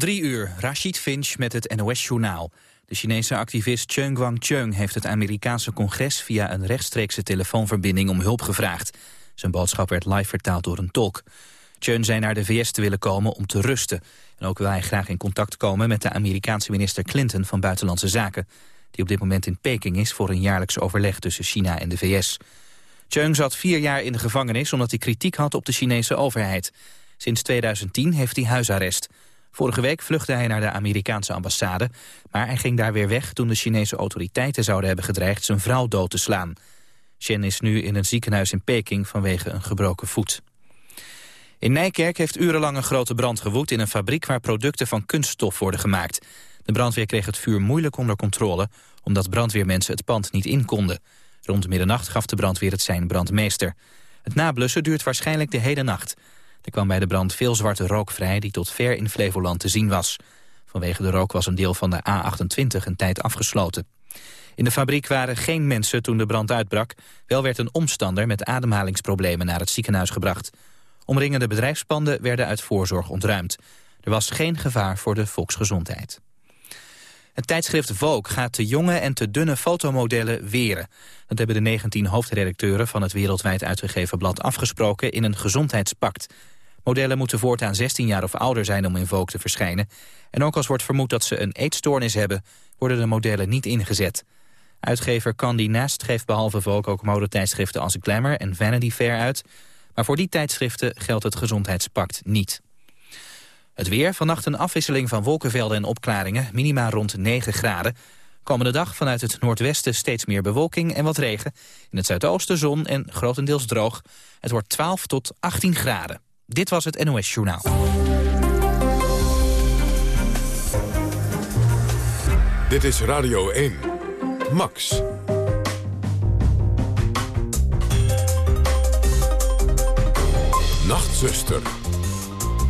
Drie uur, Rashid Finch met het NOS-journaal. De Chinese activist Cheung Guangcheng heeft het Amerikaanse congres... via een rechtstreekse telefoonverbinding om hulp gevraagd. Zijn boodschap werd live vertaald door een tolk. Cheung zei naar de VS te willen komen om te rusten. En ook wil hij graag in contact komen met de Amerikaanse minister Clinton van Buitenlandse Zaken... die op dit moment in Peking is voor een jaarlijks overleg tussen China en de VS. Cheung zat vier jaar in de gevangenis omdat hij kritiek had op de Chinese overheid. Sinds 2010 heeft hij huisarrest... Vorige week vluchtte hij naar de Amerikaanse ambassade... maar hij ging daar weer weg toen de Chinese autoriteiten zouden hebben gedreigd... zijn vrouw dood te slaan. Chen is nu in een ziekenhuis in Peking vanwege een gebroken voet. In Nijkerk heeft urenlang een grote brand gewoed... in een fabriek waar producten van kunststof worden gemaakt. De brandweer kreeg het vuur moeilijk onder controle... omdat brandweermensen het pand niet in konden. Rond middernacht gaf de brandweer het zijn brandmeester. Het nablussen duurt waarschijnlijk de hele nacht... Er kwam bij de brand veel zwarte rook vrij die tot ver in Flevoland te zien was. Vanwege de rook was een deel van de A28 een tijd afgesloten. In de fabriek waren geen mensen toen de brand uitbrak. Wel werd een omstander met ademhalingsproblemen naar het ziekenhuis gebracht. Omringende bedrijfspanden werden uit voorzorg ontruimd. Er was geen gevaar voor de volksgezondheid. Het tijdschrift Vogue gaat te jonge en te dunne fotomodellen weren. Dat hebben de 19 hoofdredacteuren van het wereldwijd uitgegeven blad afgesproken in een gezondheidspact. Modellen moeten voortaan 16 jaar of ouder zijn om in Vogue te verschijnen. En ook als wordt vermoed dat ze een eetstoornis hebben, worden de modellen niet ingezet. Uitgever Candy Nast geeft behalve Vogue ook modetijdschriften als Glamour en Vanity Fair uit. Maar voor die tijdschriften geldt het gezondheidspact niet. Het weer, vannacht een afwisseling van wolkenvelden en opklaringen, minima rond 9 graden. Komende dag vanuit het noordwesten steeds meer bewolking en wat regen. In het zuidoosten zon en grotendeels droog. Het wordt 12 tot 18 graden. Dit was het NOS Journaal. Dit is Radio 1. Max. Nachtzuster.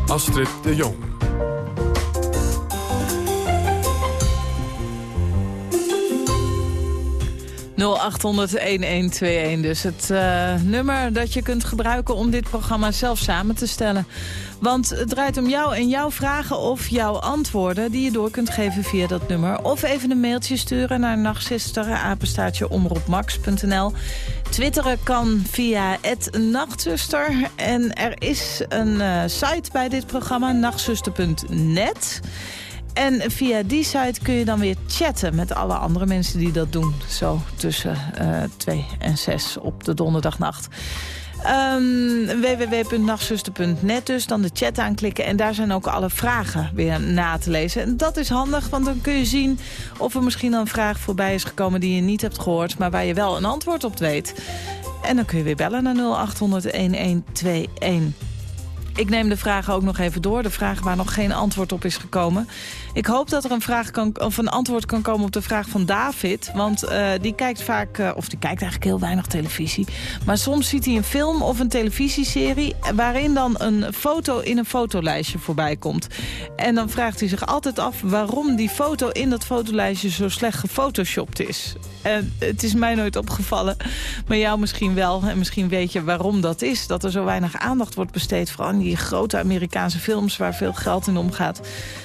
Astrid de Jong. 0800-1121. Dus het uh, nummer dat je kunt gebruiken om dit programma zelf samen te stellen. Want het draait om jou en jouw vragen of jouw antwoorden... die je door kunt geven via dat nummer. Of even een mailtje sturen naar nachtzuster. Twitteren kan via het nachtzuster. En er is een uh, site bij dit programma, nachtzuster.net... En via die site kun je dan weer chatten met alle andere mensen die dat doen. Zo tussen uh, 2 en 6 op de donderdagnacht. Um, www.nachtzuster.net dus, dan de chat aanklikken. En daar zijn ook alle vragen weer na te lezen. En dat is handig, want dan kun je zien of er misschien een vraag voorbij is gekomen... die je niet hebt gehoord, maar waar je wel een antwoord op weet. En dan kun je weer bellen naar 0800-1121. Ik neem de vragen ook nog even door. De vragen waar nog geen antwoord op is gekomen. Ik hoop dat er een, vraag kan, of een antwoord kan komen op de vraag van David. Want uh, die kijkt vaak, uh, of die kijkt eigenlijk heel weinig televisie. Maar soms ziet hij een film of een televisieserie... waarin dan een foto in een fotolijstje voorbij komt. En dan vraagt hij zich altijd af waarom die foto in dat fotolijstje... zo slecht gefotoshopt is. En het is mij nooit opgevallen, maar jou misschien wel. En misschien weet je waarom dat is. Dat er zo weinig aandacht wordt besteed... vooral in die grote Amerikaanse films waar veel geld in omgaat.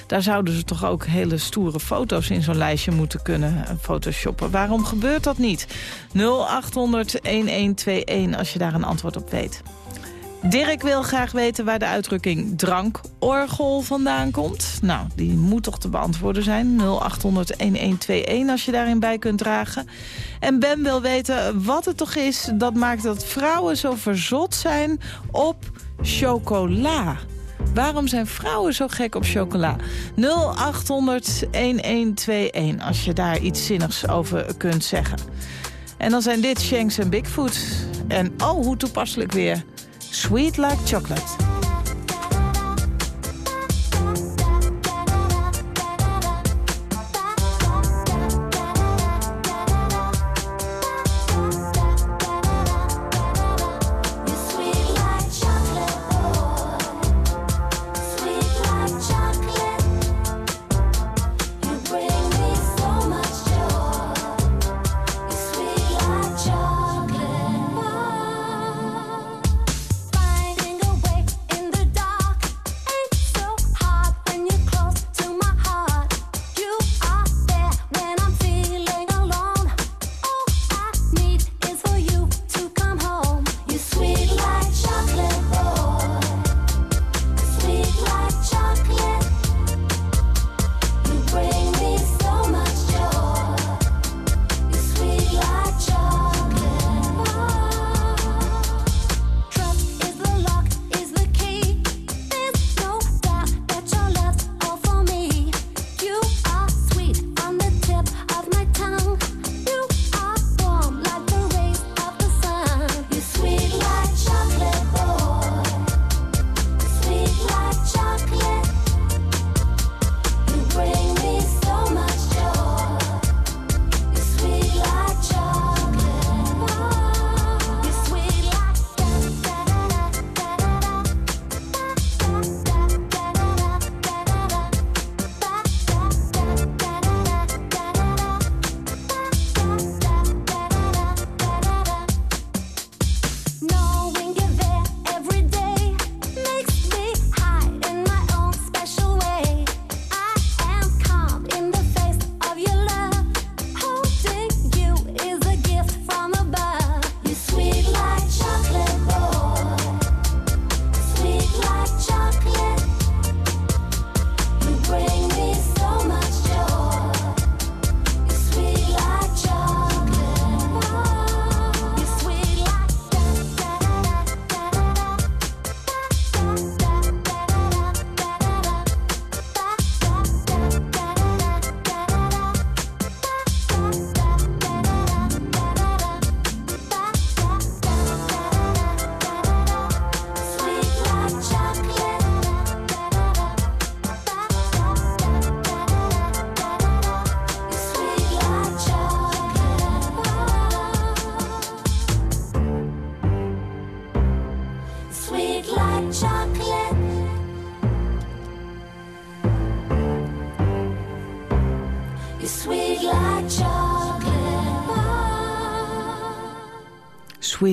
Daar zouden ze toch ook hele stoere foto's in zo'n lijstje moeten kunnen photoshoppen. Waarom gebeurt dat niet? 0800-1121 als je daar een antwoord op weet. Dirk wil graag weten waar de uitdrukking drankorgel vandaan komt. Nou, die moet toch te beantwoorden zijn. 0800-1121 als je daarin bij kunt dragen. En Ben wil weten wat het toch is dat maakt dat vrouwen zo verzot zijn op chocola. Waarom zijn vrouwen zo gek op chocola? 0800-1121 als je daar iets zinnigs over kunt zeggen. En dan zijn dit Shanks en Bigfoot. En oh, hoe toepasselijk weer. Sweet like chocolate.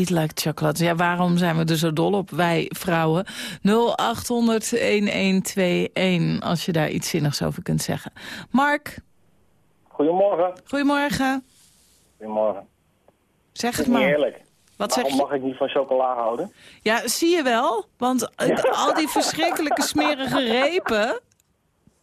Sweet like chocolate. Ja, waarom zijn we er zo dol op, wij vrouwen? 0800-1121, als je daar iets zinnigs over kunt zeggen. Mark? Goedemorgen. Goedemorgen. Goedemorgen. Zeg het maar. Heerlijk. Wat Waarom zeg je? mag ik niet van chocola houden? Ja, zie je wel. Want al die verschrikkelijke smerige repen...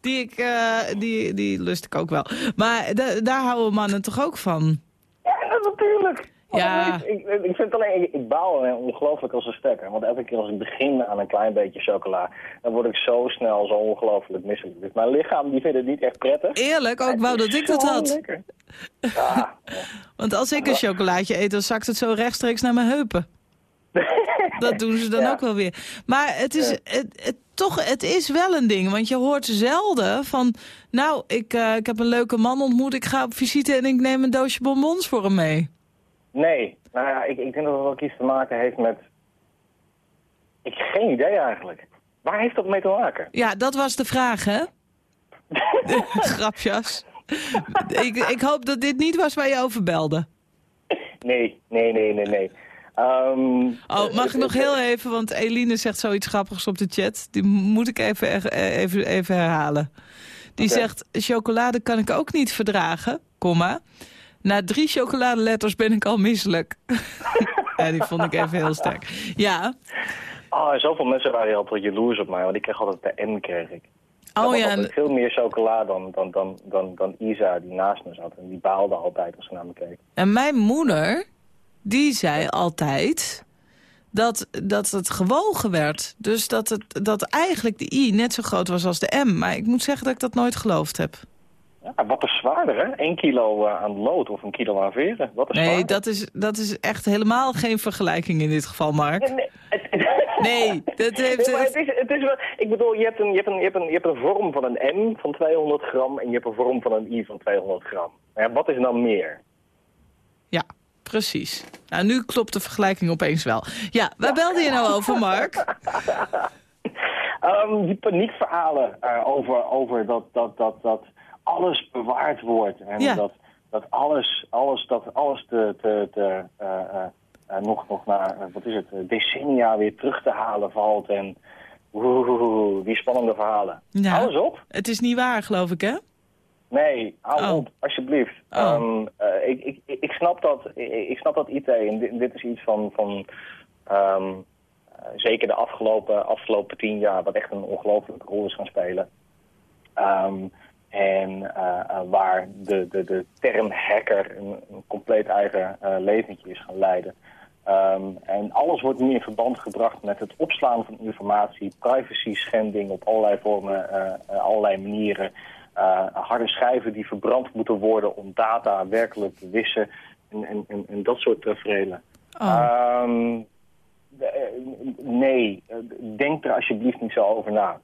Die, ik, uh, die, die lust ik ook wel. Maar daar houden mannen toch ook van? Ja, natuurlijk. Ja. Ik, ik, vind alleen, ik, ik baal ongelooflijk als een stekker. Want elke keer als ik begin aan een klein beetje chocola, dan word ik zo snel zo ongelooflijk misselijk. Dus mijn lichaam die vindt het niet echt prettig. Eerlijk, ook wou dat ik dat had. Ja. Want als ik een chocolaatje eet, dan zakt het zo rechtstreeks naar mijn heupen. dat doen ze dan ook wel weer. Maar het is, het, het, toch, het is wel een ding. Want je hoort zelden van... Nou, ik, uh, ik heb een leuke man ontmoet. Ik ga op visite en ik neem een doosje bonbons voor hem mee. Nee, nou ja, ik, ik denk dat het ook iets te maken heeft met... Ik heb geen idee eigenlijk. Waar heeft dat mee te maken? Ja, dat was de vraag, hè? Grapjas. ik, ik hoop dat dit niet was waar je over belde. Nee, nee, nee, nee, nee. Um, oh, mag ik nog heel even, want Eline zegt zoiets grappigs op de chat. Die moet ik even, even, even herhalen. Die zegt, chocolade kan ik ook niet verdragen, komma. Na drie chocoladeletters ben ik al misselijk. ja, die vond ik even heel sterk. Ja. Oh, zoveel mensen waren altijd jaloers op mij, want ik kreeg altijd de M, kreeg ik. Oh ja. En... veel meer chocola dan, dan, dan, dan, dan Isa, die naast me zat. En die baalde altijd als ze naar me keek. En mijn moeder, die zei altijd dat, dat het gewogen werd. Dus dat, het, dat eigenlijk de I net zo groot was als de M. Maar ik moet zeggen dat ik dat nooit geloofd heb. Ja, wat is zwaarder, hè? 1 kilo uh, aan lood of een kilo aan veren. Wat is nee, dat is, dat is echt helemaal geen vergelijking in dit geval, Mark. Nee, nee, dat heeft... Nee, het is, het is wel, ik bedoel, je hebt, een, je, hebt een, je, hebt een, je hebt een vorm van een M van 200 gram en je hebt een vorm van een I van 200 gram. Ja, wat is dan meer? Ja, precies. Nou, nu klopt de vergelijking opeens wel. Ja, waar belde je nou over, Mark? um, die paniekverhalen uh, over, over dat, dat, dat, dat alles bewaard wordt. En dat, dat alles, alles, dat alles te, te, te, uh, uh, nog, nog naar, wat is het, decennia weer terug te halen valt. En woehoehoe, die spannende verhalen. Alles op. Het is niet waar, geloof ik, hè? Nee, hou oh. op, alsjeblieft. Oh. Um, ik, ik, ik, snap dat, ik, ik, snap dat IT, en dit, dit is iets van, van um, zeker de afgelopen, afgelopen tien jaar, wat echt een ongelofelijke rol is gaan spelen. Um, en uh, waar de, de, de term hacker een, een compleet eigen uh, leventje is gaan leiden. Um, en alles wordt nu in verband gebracht met het opslaan van informatie, privacy schending op allerlei vormen, uh, allerlei manieren. harde schijven die verbrand moeten worden om data werkelijk te wissen en, en, en, en dat soort tafereelen. Oh. Um, nee, denk er alsjeblieft niet zo over na.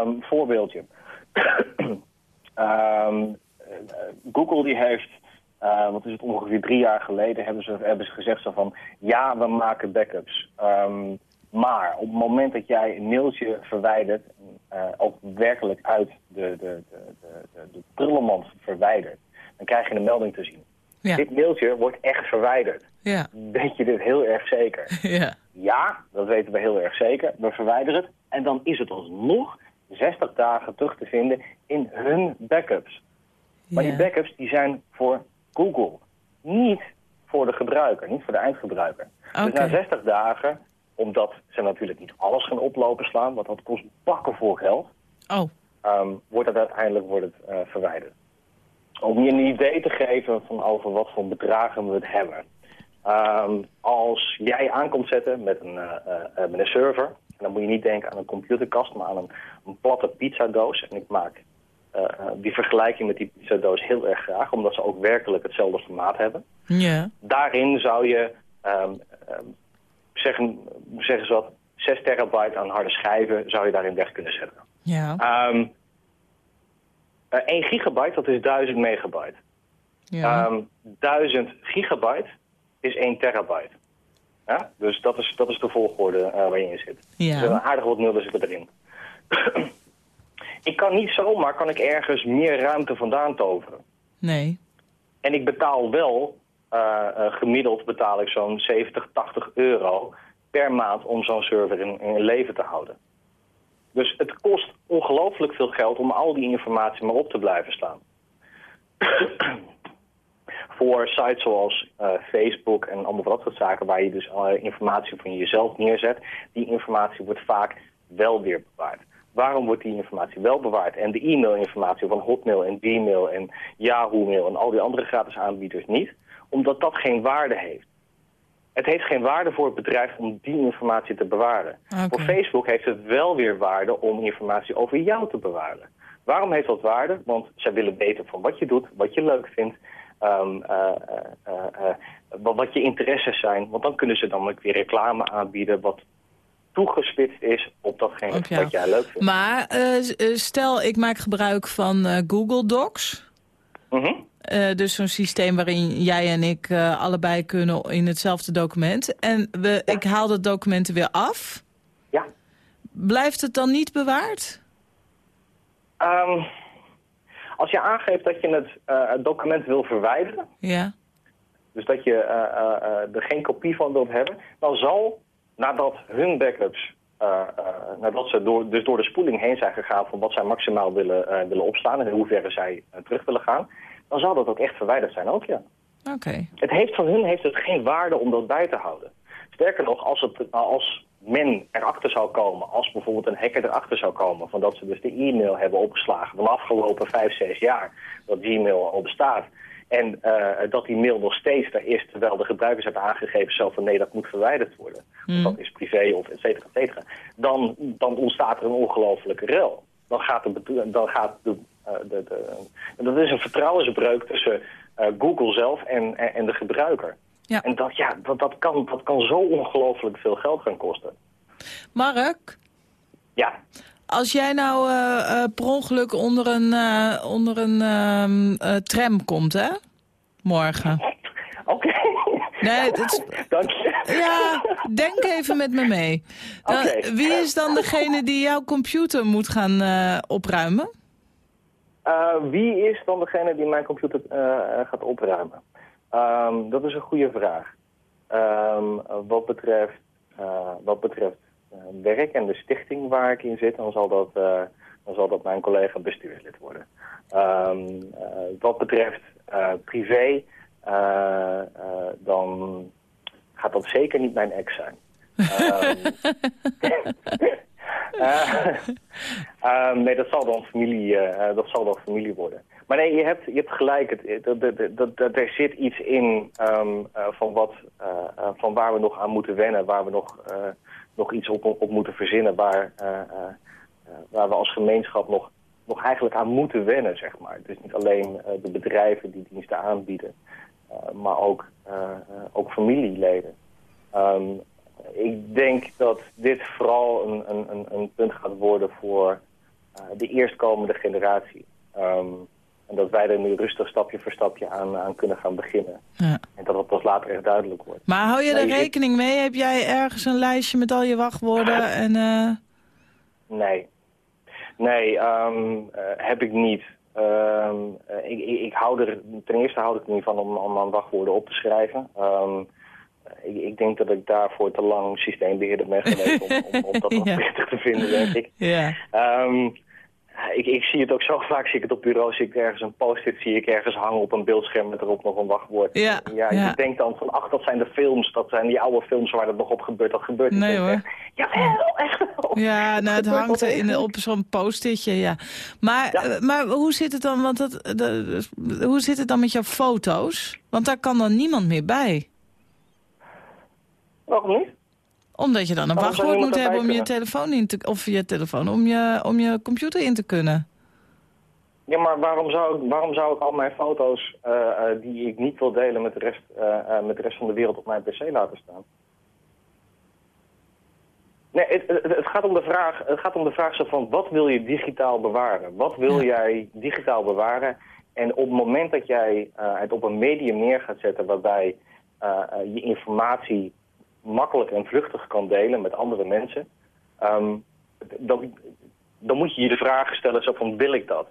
Um, voorbeeldje. Um, Google die heeft, uh, wat is het ongeveer drie jaar geleden, hebben ze, hebben ze gezegd zo van, ja, we maken backups. Um, maar op het moment dat jij een mailtje verwijdert, uh, ook werkelijk uit de, de, de, de, de prullenmand verwijdert, dan krijg je een melding te zien. Ja. Dit mailtje wordt echt verwijderd. Ja. Weet je dit heel erg zeker? Ja. ja, dat weten we heel erg zeker. We verwijderen het en dan is het alsnog 60 dagen terug te vinden in hun backups. Maar die backups die zijn voor Google, niet voor de gebruiker, niet voor de eindgebruiker. Dus na 60 dagen, omdat ze natuurlijk niet alles gaan oplopen slaan, want dat kost bakken voor geld, oh. um, wordt dat uiteindelijk wordt het, uh, verwijderd. Om je een idee te geven van over wat voor bedragen we het hebben. Um, als jij aankomt zetten met een, uh, uh, met een server, dan moet je niet denken aan een computerkast, maar aan een, een platte pizzadoos. En ik maak uh, die vergelijking met die pizzadoos heel erg graag, omdat ze ook werkelijk hetzelfde formaat hebben. Ja. Daarin zou je, um, um, zeggen, zeggen ze wat, 6 terabyte aan harde schijven zou je daarin weg kunnen zetten. Ja. Um, uh, 1 gigabyte, dat is 1000 megabyte. Ja. 1000 gigabyte is 1 terabyte. Ja? Dus dat is, dat is de volgorde uh, waar je zit. Ja. Dus aardig wat nullen zitten erin. ik kan niet zomaar kan ik ergens meer ruimte vandaan toveren. Nee. En ik betaal wel gemiddeld betaal ik zo'n 70, 80 euro per maand om zo'n server in, in leven te houden. Dus het kost ongelooflijk veel geld om al die informatie maar op te blijven staan. Voor sites zoals uh, Facebook en allemaal dat soort zaken... waar je dus uh, informatie van jezelf neerzet... die informatie wordt vaak wel weer bewaard. Waarom wordt die informatie wel bewaard? En de e-mailinformatie van Hotmail en Gmail en Yahoo Mail... en al die andere gratis aanbieders niet? Omdat dat geen waarde heeft. Het heeft geen waarde voor het bedrijf om die informatie te bewaren. Voor Facebook heeft het wel weer waarde om informatie over jou te bewaren. Waarom heeft dat waarde? Want zij willen weten van wat je doet, wat je leuk vindt, um, uh, uh, wat je interesses zijn. Want dan kunnen ze dan ook weer reclame aanbieden wat toegespitst is op datgene wat jij leuk vindt. Maar stel ik maak gebruik van Google Docs. Mm uh, dus zo'n systeem waarin jij en ik uh, allebei kunnen in hetzelfde document. En we, ik haal dat document weer af. Ja. Blijft het dan niet bewaard? Um, als je aangeeft dat je het, uh, het, document wil verwijderen... Ja. Dus dat je er geen kopie van wilt hebben... dan zal, nadat hun backups... nadat ze door, dus door de spoeling heen zijn gegaan... van wat zij maximaal willen, willen opslaan... en in hoeverre zij terug willen gaan dan zal dat ook echt verwijderd zijn ook, ja. Oké. Het heeft van hun heeft het geen waarde om dat bij te houden. Sterker nog, als, het, als men erachter zou komen, als bijvoorbeeld een hacker erachter zou komen... van dat ze dus de e-mail hebben opgeslagen van de afgelopen vijf, zes jaar... dat Gmail al bestaat... En uh, dat die mail nog steeds daar is, terwijl de gebruikers hebben aangegeven zelf van nee, dat moet verwijderd worden. Mm. Dat is privé of et cetera, et cetera. Dan, dan ontstaat er een ongelofelijke rel. Dan gaat de, dan gaat de eh, de, de, dat is een vertrouwensbreuk tussen eh, Google zelf en, en, de gebruiker. Ja. En dat, ja, dat, dat, kan, dat kan zo ongelooflijk veel geld gaan kosten. Mark? Ja? Als jij nou uh, per ongeluk onder een, onder een ehm, tram komt, hè? Morgen. Oké. Nee, dat Dank je. Ja, denk even met me mee. Dan, Wie is dan degene die jouw computer moet gaan opruimen? Wie is dan degene die mijn computer gaat opruimen? Um, dat is een goede vraag. Um, wat betreft, uh, wat betreft werk en de stichting waar ik in zit, dan zal dat, dan zal dat mijn collega bestuurslid worden. Um, wat betreft privé, dan gaat dat zeker niet mijn ex zijn. Uh, nee, dat zal dan familie, uh, dat zal dan familie worden. Maar nee, je hebt, je gelijk. Het, dat, er zit iets in um, uh, van, wat, van waar we nog aan moeten wennen. Waar we nog, nog iets op, op moeten verzinnen. Waar, waar we als gemeenschap nog, nog eigenlijk aan moeten wennen, zeg maar. Dus niet alleen de bedrijven die diensten aanbieden. maar ook, ook familieleden. Um, ik denk dat dit vooral een, een, een punt gaat worden voor de eerstkomende generatie. Um, en dat wij er nu rustig stapje voor stapje aan, aan kunnen gaan beginnen. Ja. En dat het pas later echt duidelijk wordt. Maar hou je er rekening mee? Heb jij ergens een lijstje met al je wachtwoorden? en, uh... Nee. Nee, um, uh, heb ik niet. Um, ik, ik, ik, hou er, ten eerste houd ik er niet van om, om aan wachtwoorden op te schrijven. Um, ik, ik, denk dat ik daarvoor te lang systeembeheerder ben geweest om, om, om dat nog ja. prettig te vinden, denk ik. Ja. Um, ik, ik, zie het ook zo vaak, zie ik het op bureau, zie ik ergens een post-it, zie ik ergens hangen op een beeldscherm met erop nog een wachtwoord. Ja, ja, ja. Ik denk dan van, ach, dat zijn de films, dat zijn die oude films waar dat nog op gebeurt, dat gebeurt niet. Nee hoor. Ja, echt wel. Ja, nou, het hangt in, op zo'n post-itje, ja. Maar, ja. Eh, maar hoe zit het dan, want dat, de, hoe zit het dan met jouw foto's? Want daar kan dan niemand meer bij. Waarom niet? Omdat je dan een wachtwoord moet hebben om je telefoon in te... Of je telefoon, om je, om je computer in te kunnen. Ja, maar waarom zou ik, waarom zou ik al mijn foto's uh, uh, die ik niet wil delen met de, rest, uh, met de rest van de wereld op mijn pc laten staan? Nee, het, het, het, gaat om de vraag, het gaat om de vraag zo van wat wil je digitaal bewaren? Wat wil ja. jij digitaal bewaren? En op het moment dat jij het op een medium neer gaat zetten waarbij je informatie makkelijk en vluchtig kan delen met andere mensen, um, dan, dan moet je je de vraag stellen zo van wil ik dat?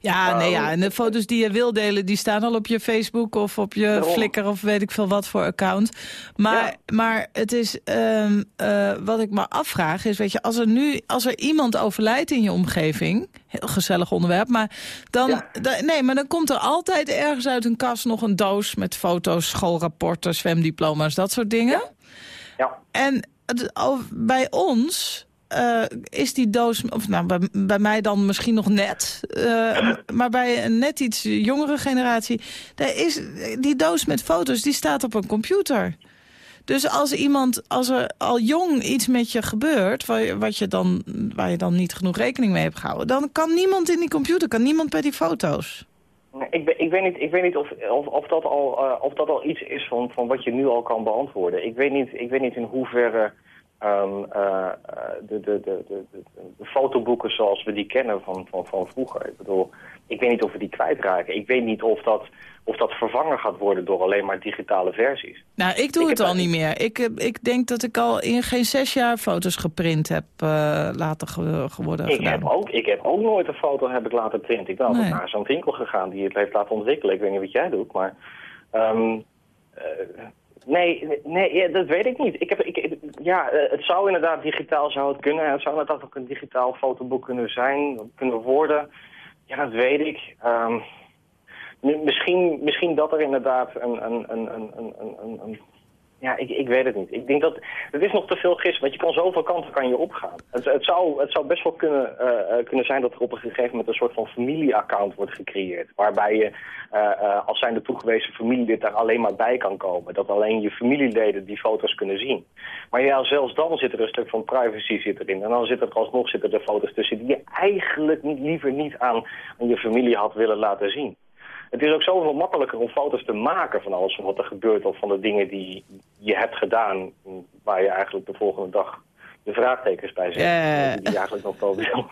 Ja, nee, ja, en de foto's die je wil delen, die staan al op je Facebook of op je Daarom. Flickr of weet ik veel wat voor account. Maar, maar het is, ehm, eh, wat ik me afvraag is, weet je, als er nu, als er iemand overlijdt in je omgeving, heel gezellig onderwerp, maar dan, Ja. da- nee, maar dan komt er altijd ergens uit een kast nog een doos met foto's, schoolrapporten, zwemdiploma's, dat soort dingen. Ja. En het- al- bij ons eh, is die doos, of nou, bij, mij dan misschien nog net, eh, maar bij een net iets jongere generatie, daar is die doos met foto's, die staat op een computer. Dus als iemand, als er al jong iets met je gebeurt, wat je dan, waar je dan niet genoeg rekening mee hebt gehouden, dan kan niemand in die computer, kan niemand bij die foto's. Ik, ik weet niet, ik weet niet of, of, of, dat al, eh, of dat al iets is van, van wat je nu al kan beantwoorden. Ik weet niet, ik weet niet in hoeverre de, de, de, de, de, de fotoboeken zoals we die kennen van, van, van vroeger. Ik bedoel, ik weet niet of we die kwijtraken. Ik weet niet of dat, of dat vervangen gaat worden door alleen maar digitale versies. Nou, ik doe Ik het al niet meer. Ik, heb- ik denk dat ik al in geen zes jaar foto's geprint heb eh, later ge- geworden Ik gedaan. heb, ook, ik heb ook nooit een foto heb ik laten printen. Ik ben altijd Nee. naar zo'n winkel gegaan die het heeft laten ontwikkelen. Ik weet niet wat jij doet, maar... ehm, eh, nee, nee dat weet ik niet. Ik heb, ik, ja, eh, het zou inderdaad digitaal zou het kunnen. Het zou inderdaad ook een digitaal fotoboek kunnen zijn, kunnen worden. Ja, dat weet ik. Nu, misschien, misschien dat er inderdaad een, een, een, een, een, een ja, ik, ik weet het niet. Ik denk dat het is nog te veel gis, want je kan zoveel kanten kan je opgaan. Het, het, zou, het zou best wel kunnen, eh, eh, kunnen zijn dat er op een gegeven moment een soort van familieaccount wordt gecreëerd. Waarbij je eh, eh, als zijnde toegewezen familielid daar alleen maar bij kan komen. Dat alleen je familieleden die foto's kunnen zien. Maar ja, zelfs dan zit er een stuk van privacy zit erin. En dan zitten er alsnog zitten er foto's tussen die je eigenlijk niet, liever niet aan, aan je familie had willen laten zien. Het is ook zoveel makkelijker om foto's te maken van alles wat er gebeurt... of van de dingen die je hebt gedaan... waar je eigenlijk de volgende dag de vraagtekens bij zet. Ja. Die je eigenlijk nog wel wil.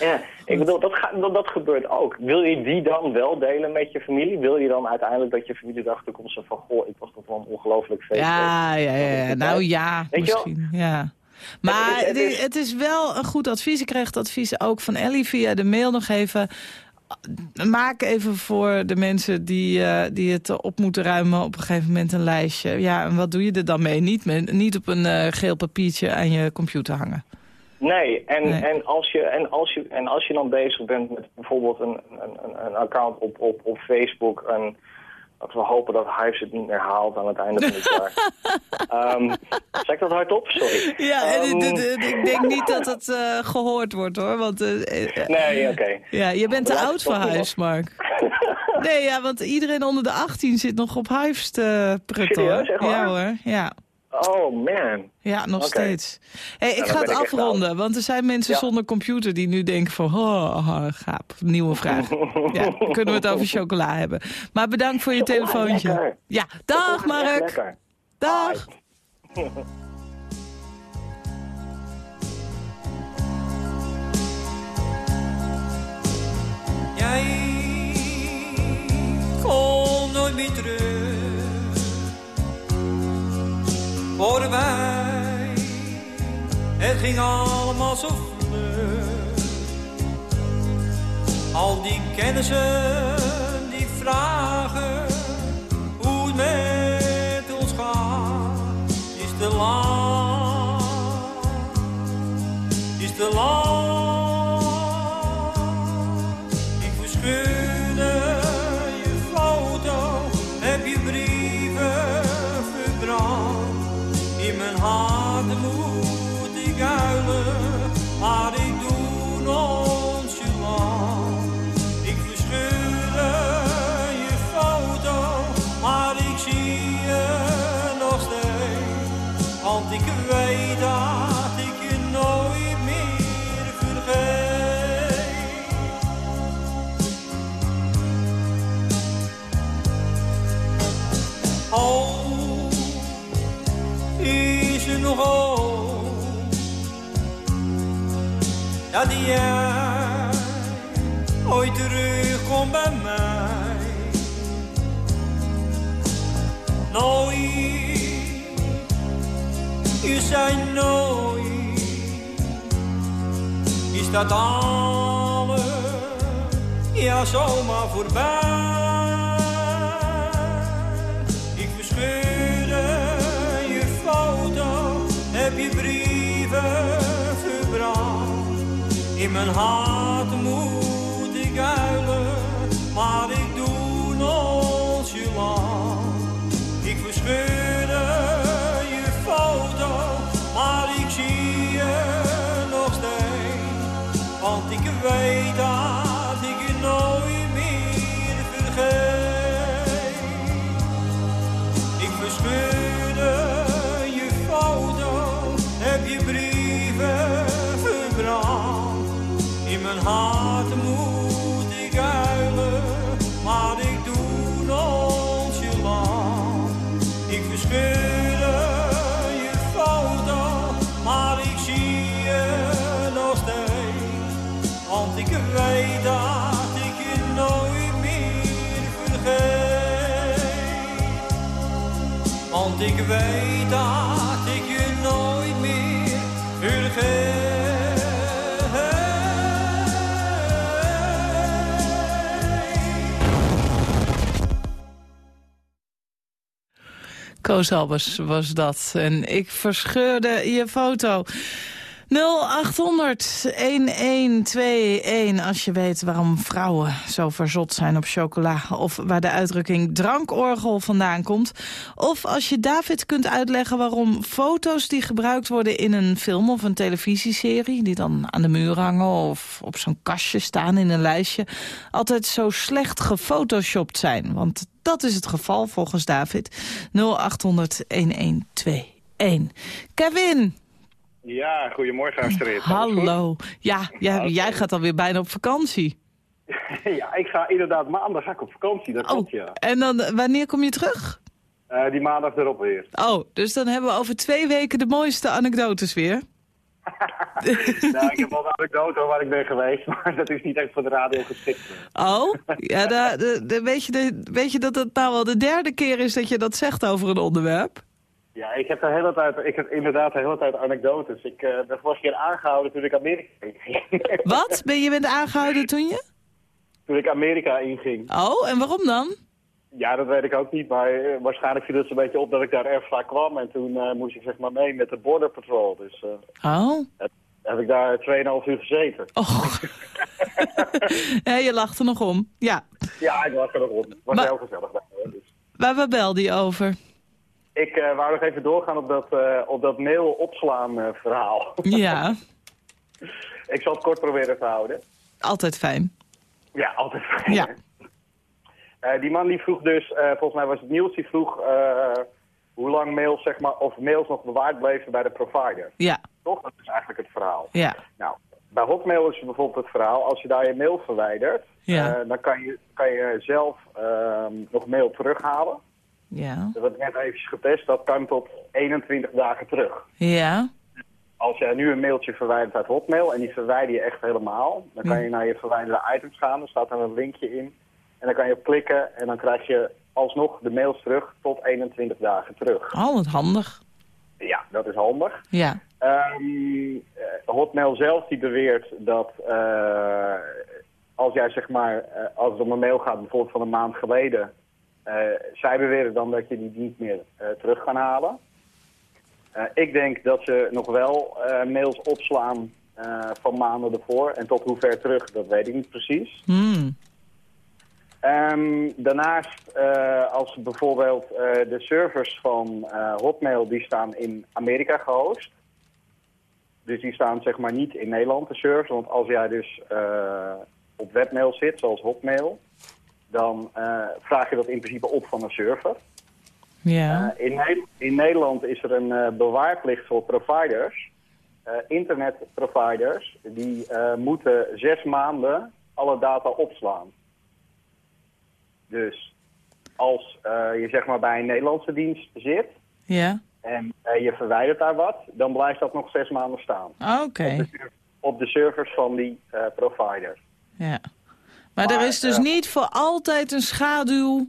Ja, ik bedoel, dat, gaat, dat, dat gebeurt ook. Wil je die dan wel delen met je familie? Wil je dan uiteindelijk dat je familie erachter komt van... goh, ik was toch wel een ongelooflijk feest. Ja, ja, ja, ja. Nou ja, Weet misschien. Ja. Maar Het is- het is wel een goed advies. Ik kreeg het advies ook van Ellie via de mail nog even. Maak even voor de mensen die, eh, die het op moeten ruimen op een gegeven moment een lijstje. Ja, en wat doe je er dan mee? Niet, met, niet op een eh, geel papiertje aan je computer hangen. Nee, en, Nee. En, als je, en, als je, en als je dan bezig bent met bijvoorbeeld een, een, een- een account op, op, op Facebook... En, we hopen dat Hives het niet meer haalt aan het einde van het jaar. Ehm zeg ik dat hardop? Sorry. Ja, Ehm, ik denk niet dat het eh, gehoord wordt hoor. Want eh, eh, Nee, oké. ja, je bent te oud voor huis, Mark. Nee, ja, want iedereen onder de 18 zit nog op Hives te prutten. Serieus, echt waar? Ja hoor, ja. Oh man. Ja, nog steeds. Hey, ik dan ga het ik afronden, want er zijn mensen Ja. zonder computer die nu denken van... Oh, oh, gaap, nieuwe vraag. ja, kunnen we het over chocola hebben. Maar bedankt voor je Chocola, telefoontje. lekker. Ja, dag Mark. Lekker. Dag. Jij komt nooit meer terug. Voor mij, het ging allemaal zo vlug. Al die kennissen die vragen hoe het met ons gaat, is te lang, is te lang. Dat jij ooit terugkomt bij mij? Nooit, je zei nooit, is dat alles ja zomaar voorbij. Ik verscheurde je foto, heb je brieven In mijn hart Albers was dat. En ik verscheurde je foto. 0800-1121 als je weet waarom vrouwen zo verzot zijn op chocola. Of waar de uitdrukking drankorgel vandaan komt. Of als je David kunt uitleggen waarom foto's die gebruikt worden in een film of een televisieserie... die dan aan de muur hangen of op zo'n kastje staan in een lijstje... altijd zo slecht gefotoshopt zijn. Want dat is het geval volgens David. 0800-1121. Kevin! Ja, goedemorgen Astrid. Alles Hallo. Ja, Oké. jij gaat alweer bijna op vakantie. Ja, ik ga inderdaad maandag ga ik op vakantie, dat klopt Oh, ja. en dan, wanneer kom je terug? Eh, die maandag erop weer. Oh, dus dan hebben we over twee weken de mooiste anekdotes weer. nou, ik heb wel een anekdote waar ik ben geweest, maar dat is niet echt voor de radio geschikt. Oh, ja, da, de, de- weet, je de, weet je dat het nou al de derde keer is dat je dat zegt over een onderwerp? Ja, ik heb de hele tijd, ik heb inderdaad de hele tijd anekdotes. Ik eh ben vorige keer aangehouden toen ik Amerika inging. Wat? Ben je bent aangehouden toen je? toen ik Amerika inging. Oh, en waarom dan? Ja, dat weet ik ook niet, maar eh, waarschijnlijk viel het een beetje op dat ik daar erg vaak kwam. En toen eh, moest ik zeg maar mee met de Border Patrol. Dus Oh, heb ik daar 2,5 uur gezeten. oh. ja, je lacht er nog om. Ja, Ja, ik was er nog op. Het was Maar- heel gezellig daar. hoor. Dus. waar, waar belde je over? Ik eh, wou nog even doorgaan op dat, eh, op dat mail opslaan eh, verhaal. Ja, ik zal het kort proberen te houden. altijd fijn. Ja, altijd. Ja. Eh, die man die vroeg dus, volgens mij was het Niels, die vroeg hoe lang mails, zeg maar, of mails nog bewaard bleven bij de provider. Ja, Toch? Dat is eigenlijk het verhaal. ja, Nou, bij Hotmail is bijvoorbeeld het verhaal, als je daar je mail verwijdert, Ja. eh, dan kan je, kan je zelf ehm, nog mail terughalen. ja, Dat wordt net eventjes getest, dat kan tot 21 dagen terug. ja. Als jij nu een mailtje verwijdert uit Hotmail en die verwijder je echt helemaal, dan kan je naar je verwijderde items gaan. Er staat er een linkje in. En dan kan je op klikken en dan krijg je alsnog de mails terug tot 21 dagen terug. Oh, wat handig. Ja, dat is handig. Ja, Ehm, eh, Hotmail zelf die beweert dat eh, als jij zeg maar, eh, als het om een mail gaat bijvoorbeeld van een maand geleden, zij beweren dan dat je die niet meer terug kan halen. Ik denk dat ze nog wel mails opslaan van maanden ervoor. En tot hoe ver terug, dat weet ik niet precies. hmm. Ehm, daarnaast, eh, als bijvoorbeeld eh, de servers van eh, Hotmail, die staan in Amerika gehost. Dus die staan zeg maar niet in Nederland, de servers. Want als jij dus op webmail zit, zoals Hotmail, dan vraag je dat in principe op van een server. ja. In, Ne- in Nederland is er een bewaarplicht voor providers. Internetproviders, die moeten zes maanden alle data opslaan. Dus als eh, je zeg maar bij een Nederlandse dienst zit ja. en eh, je verwijdert daar wat, dan blijft dat nog zes maanden staan. Oké. Op, de, ser- op de servers van die eh provider. Ja. Maar, Maar, er is dus niet voor altijd een schaduw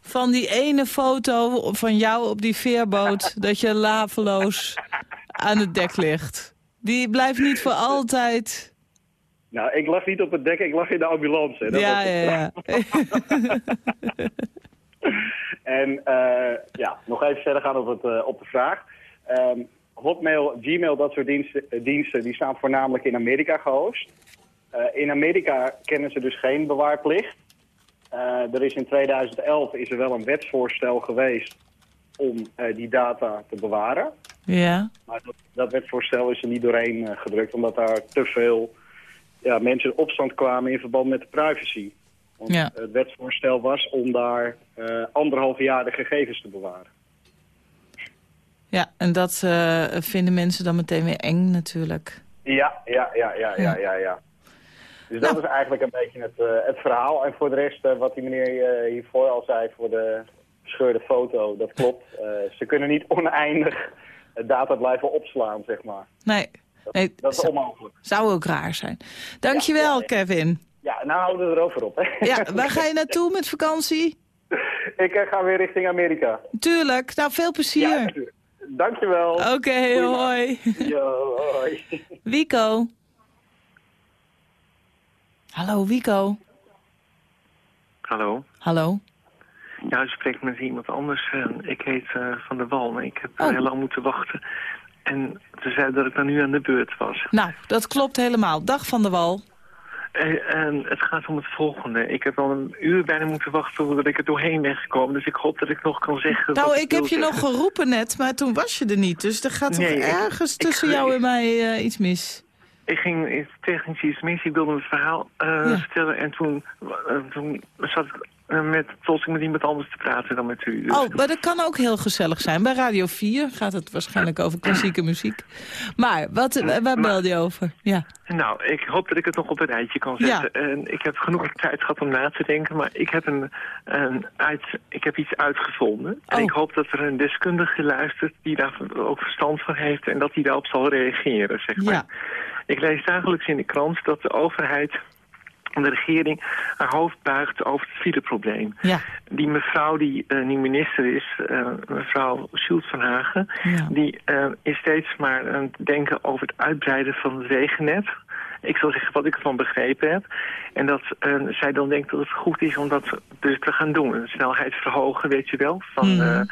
van die ene foto van jou op die veerboot... dat je laveloos aan het dek ligt. Die blijft niet voor altijd... Nou, ik lag niet op het dek, ik lag in de ambulance. Dat ja, ja, ja. En eh, ja, nog even verder gaan op, het, eh, op de vraag. Ehm, Hotmail, Gmail, dat soort diensten, eh, diensten, die staan voornamelijk in Amerika gehost. Eh, in Amerika kennen ze dus geen bewaarplicht. Er is in 2011 is er wel een wetsvoorstel geweest om die data te bewaren. ja. Maar dat, dat wetsvoorstel is er niet doorheen gedrukt, omdat daar te veel ja, mensen in opstand kwamen in verband met de privacy. Want Ja. het wetsvoorstel was om daar eh, anderhalf jaar de gegevens te bewaren. Ja, en dat eh, vinden mensen dan meteen weer eng natuurlijk. Ja, ja, ja, ja, ja, ja, ja. Dus dat Nou. is eigenlijk een beetje het, eh, het verhaal. En voor de rest, wat die meneer hiervoor al zei voor de gescheurde foto, dat klopt. Ze kunnen niet oneindig data blijven opslaan, zeg maar. Nee, nee Dat is zou, onmogelijk. zou ook raar zijn. Dankjewel, Ja. Kevin. Ja, nou houden we erover op. Hè. Ja, waar ga je naartoe met vakantie? Ik eh, ga weer richting Amerika. Tuurlijk, nou veel plezier. Ja. Dankjewel. Oké, hoi. Yo, hoi. Wico. Hallo, Wico. Hallo. Hallo. Ja, u spreekt met iemand anders. Eh, ik heet eh, Van der Wal, maar ik heb Oh. heel lang moeten wachten. En ze zei dat ik dan nu aan de beurt was. Nou, dat klopt helemaal. Dag van de Wal. Eh, en het gaat om het volgende. Ik heb al een uur bijna moeten wachten voordat ik er doorheen ben gekomen. Dus ik hoop dat ik nog kan zeggen Nou, wat ik heb je nog geroepen net, maar toen was je er niet. Dus er gaat toch Nee, ik- ergens ik- tussen ik- jou en mij eh, iets mis. Ik ging in technisch iets mis. Ik wilde het verhaal Ja. vertellen. En toen, toen zat ik met, plotseling met iemand anders te praten dan met u. Dus- Oh, maar dat kan ook heel gezellig zijn. Bij Radio 4 gaat het waarschijnlijk over klassieke muziek. Maar, wat, eh, waar Maar- belde je over? Ja. Nou, ik hoop dat ik het nog op een rijtje kan Ja. zetten. En ik heb genoeg tijd gehad om na te denken, maar ik heb, een, een uit, ik heb iets uitgevonden. En Oh. ik hoop dat er een deskundige luistert die daar ook verstand van heeft en dat hij daarop zal reageren, zeg maar. Ja. Ik lees dagelijks in de krant dat de overheid en de regering haar hoofd buigt over het fileprobleem. Ja. Die mevrouw die eh, nu minister is, eh, mevrouw Schultz van Hagen... Ja. die eh, is steeds maar aan het denken over het uitbreiden van het wegennet. Ik zal zeggen wat ik ervan begrepen heb. En dat zij dan denkt dat het goed is om dat dus te gaan doen. De snelheid verhogen, weet je wel. Van, Mhm.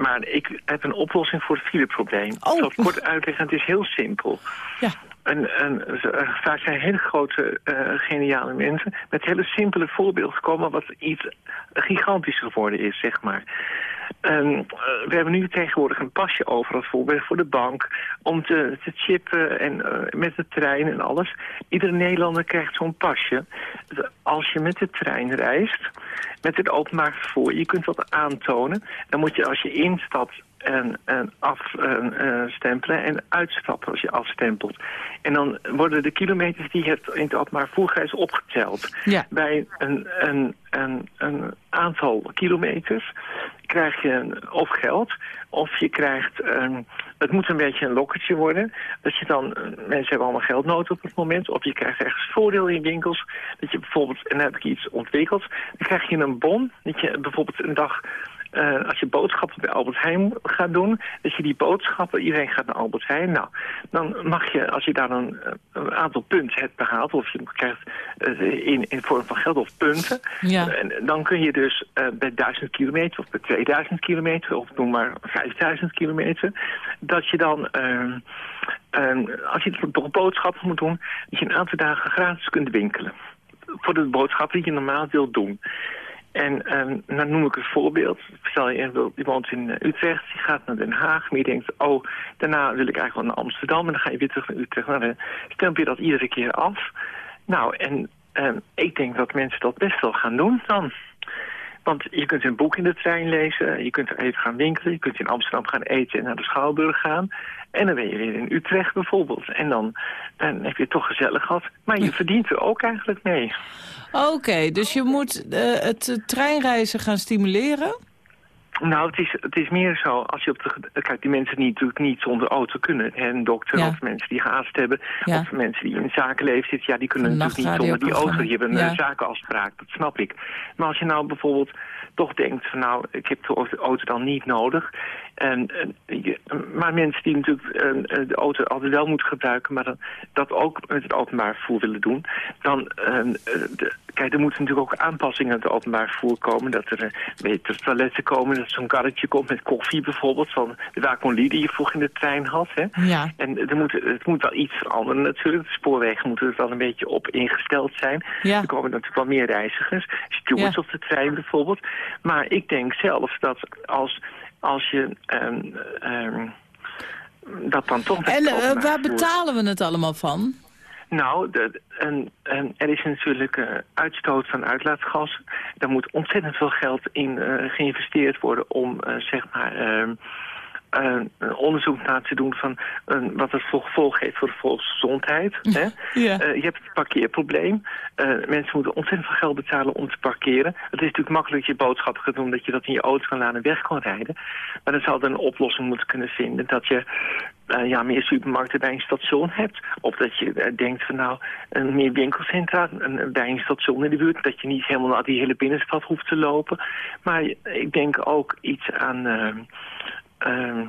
Maar ik heb een oplossing voor het fileprobleem. Oh. Ik zal het kort uitleggen, het is heel simpel. Ja. En, en eh, vaak zijn hele grote, eh, geniale mensen met hele simpele voorbeelden gekomen wat iets gigantisch geworden is, zeg maar. Eh, we hebben nu tegenwoordig een pasje overal voor, bij- voor de bank, om te, te chippen en eh, met de trein en alles. Iedere Nederlander krijgt zo'n pasje. Als je met de trein reist, met het openbaar vervoer, je kunt dat aantonen. Dan moet je als je instapt en, en afstempelen en uitstappen als je afstempelt. En dan worden de kilometers die je hebt in het openbaar vervoer opgeteld. Ja. Bij een, een, een, een aantal kilometers krijg je of geld, of je krijgt... het moet een beetje een lokkertje worden. Dat je dan, mensen hebben allemaal geldnood op het moment. Of je krijgt ergens voordeel in winkels. Dat je bijvoorbeeld, en dan heb ik iets ontwikkeld. Dan krijg je een bon. Dat je bijvoorbeeld een dag eh, als je boodschappen bij Albert Heijn gaat doen, dat je die boodschappen, iedereen gaat naar Albert Heijn. Nou, dan mag je, als je daar een, eh, een aantal punten hebt behaald, of je krijgt eh, in, in vorm van geld of punten, Ja. en dan kun je dus bij 1000 kilometer of bij 2000 kilometer, of noem maar 5000 kilometer, dat je dan, eh, eh, als je toch boodschappen moet doen, dat je een aantal dagen gratis kunt winkelen. Voor de boodschappen die je normaal wilt doen. En ehm, dan noem ik een voorbeeld. Stel je je woont in eh, Utrecht, je gaat naar Den Haag, maar je denkt, oh, daarna wil ik eigenlijk wel naar Amsterdam en dan ga je weer terug naar Utrecht. Nou, dan stempel je dat iedere keer af. Nou, en ehm, ik denk dat mensen dat best wel gaan doen dan. Want je kunt een boek in de trein lezen, je kunt er even gaan winkelen, je kunt in Amsterdam gaan eten en naar de Schouwburg gaan. En dan ben je weer in Utrecht bijvoorbeeld. En dan, dan heb je het toch gezellig gehad. Maar je verdient er ook eigenlijk mee. Oké, dus je moet eh, het eh, treinreizen gaan stimuleren? Nou, het is, het is meer zo, als je op de... Kijk, die mensen die natuurlijk niet zonder auto kunnen. Hè, een dokter Ja. of mensen die haast hebben. Ja. Of mensen die in het zakenleven zitten. Ja, die kunnen Een natuurlijk niet zonder die auto. Die hebben een Ja. zakenafspraak, dat snap ik. Maar als je nou bijvoorbeeld toch denkt van nou, ik heb de auto dan niet nodig. En, maar mensen die natuurlijk eh, eh, de auto altijd wel moeten gebruiken... maar dan, dat ook met het openbaar vervoer willen doen... dan, eh, de, kijk, er moeten natuurlijk ook aanpassingen aan het openbaar vervoer komen. Dat er betere toiletten komen, dat zo'n karretje komt met koffie bijvoorbeeld... van de Wacolie die je vroeg in de trein had. Hè? Ja. En er moet, het moet wel iets veranderen natuurlijk. De spoorwegen moeten er wel een beetje op ingesteld zijn. Ja. Er komen natuurlijk wel meer reizigers. Stewards Ja. op de trein bijvoorbeeld. Maar ik denk zelf dat als, als je... ehm, ehm, dat dan toch... En eh, waar betalen we het allemaal van? nou, de, en, en er is natuurlijk eh, uitstoot van uitlaatgassen. Daar moet ontzettend veel geld in eh, geïnvesteerd worden om, zeg maar, een onderzoek na te doen van wat het voor gevolg heeft voor de volksgezondheid. Hè? Ja. Eh, je hebt het parkeerprobleem. Eh, mensen moeten ontzettend veel geld betalen om te parkeren. Het is natuurlijk makkelijk je boodschappen gaan doen dat je dat in je auto kan laten weg kan rijden. Maar dan zou er een oplossing moeten kunnen vinden dat je eh, ja, meer supermarkten bij een station hebt. Of dat je denkt van nou, een meer winkelcentra een, bij een station in de buurt. Dat je niet helemaal naar die hele binnenstad hoeft te lopen. Maar ik denk ook iets aan ehm, ehm,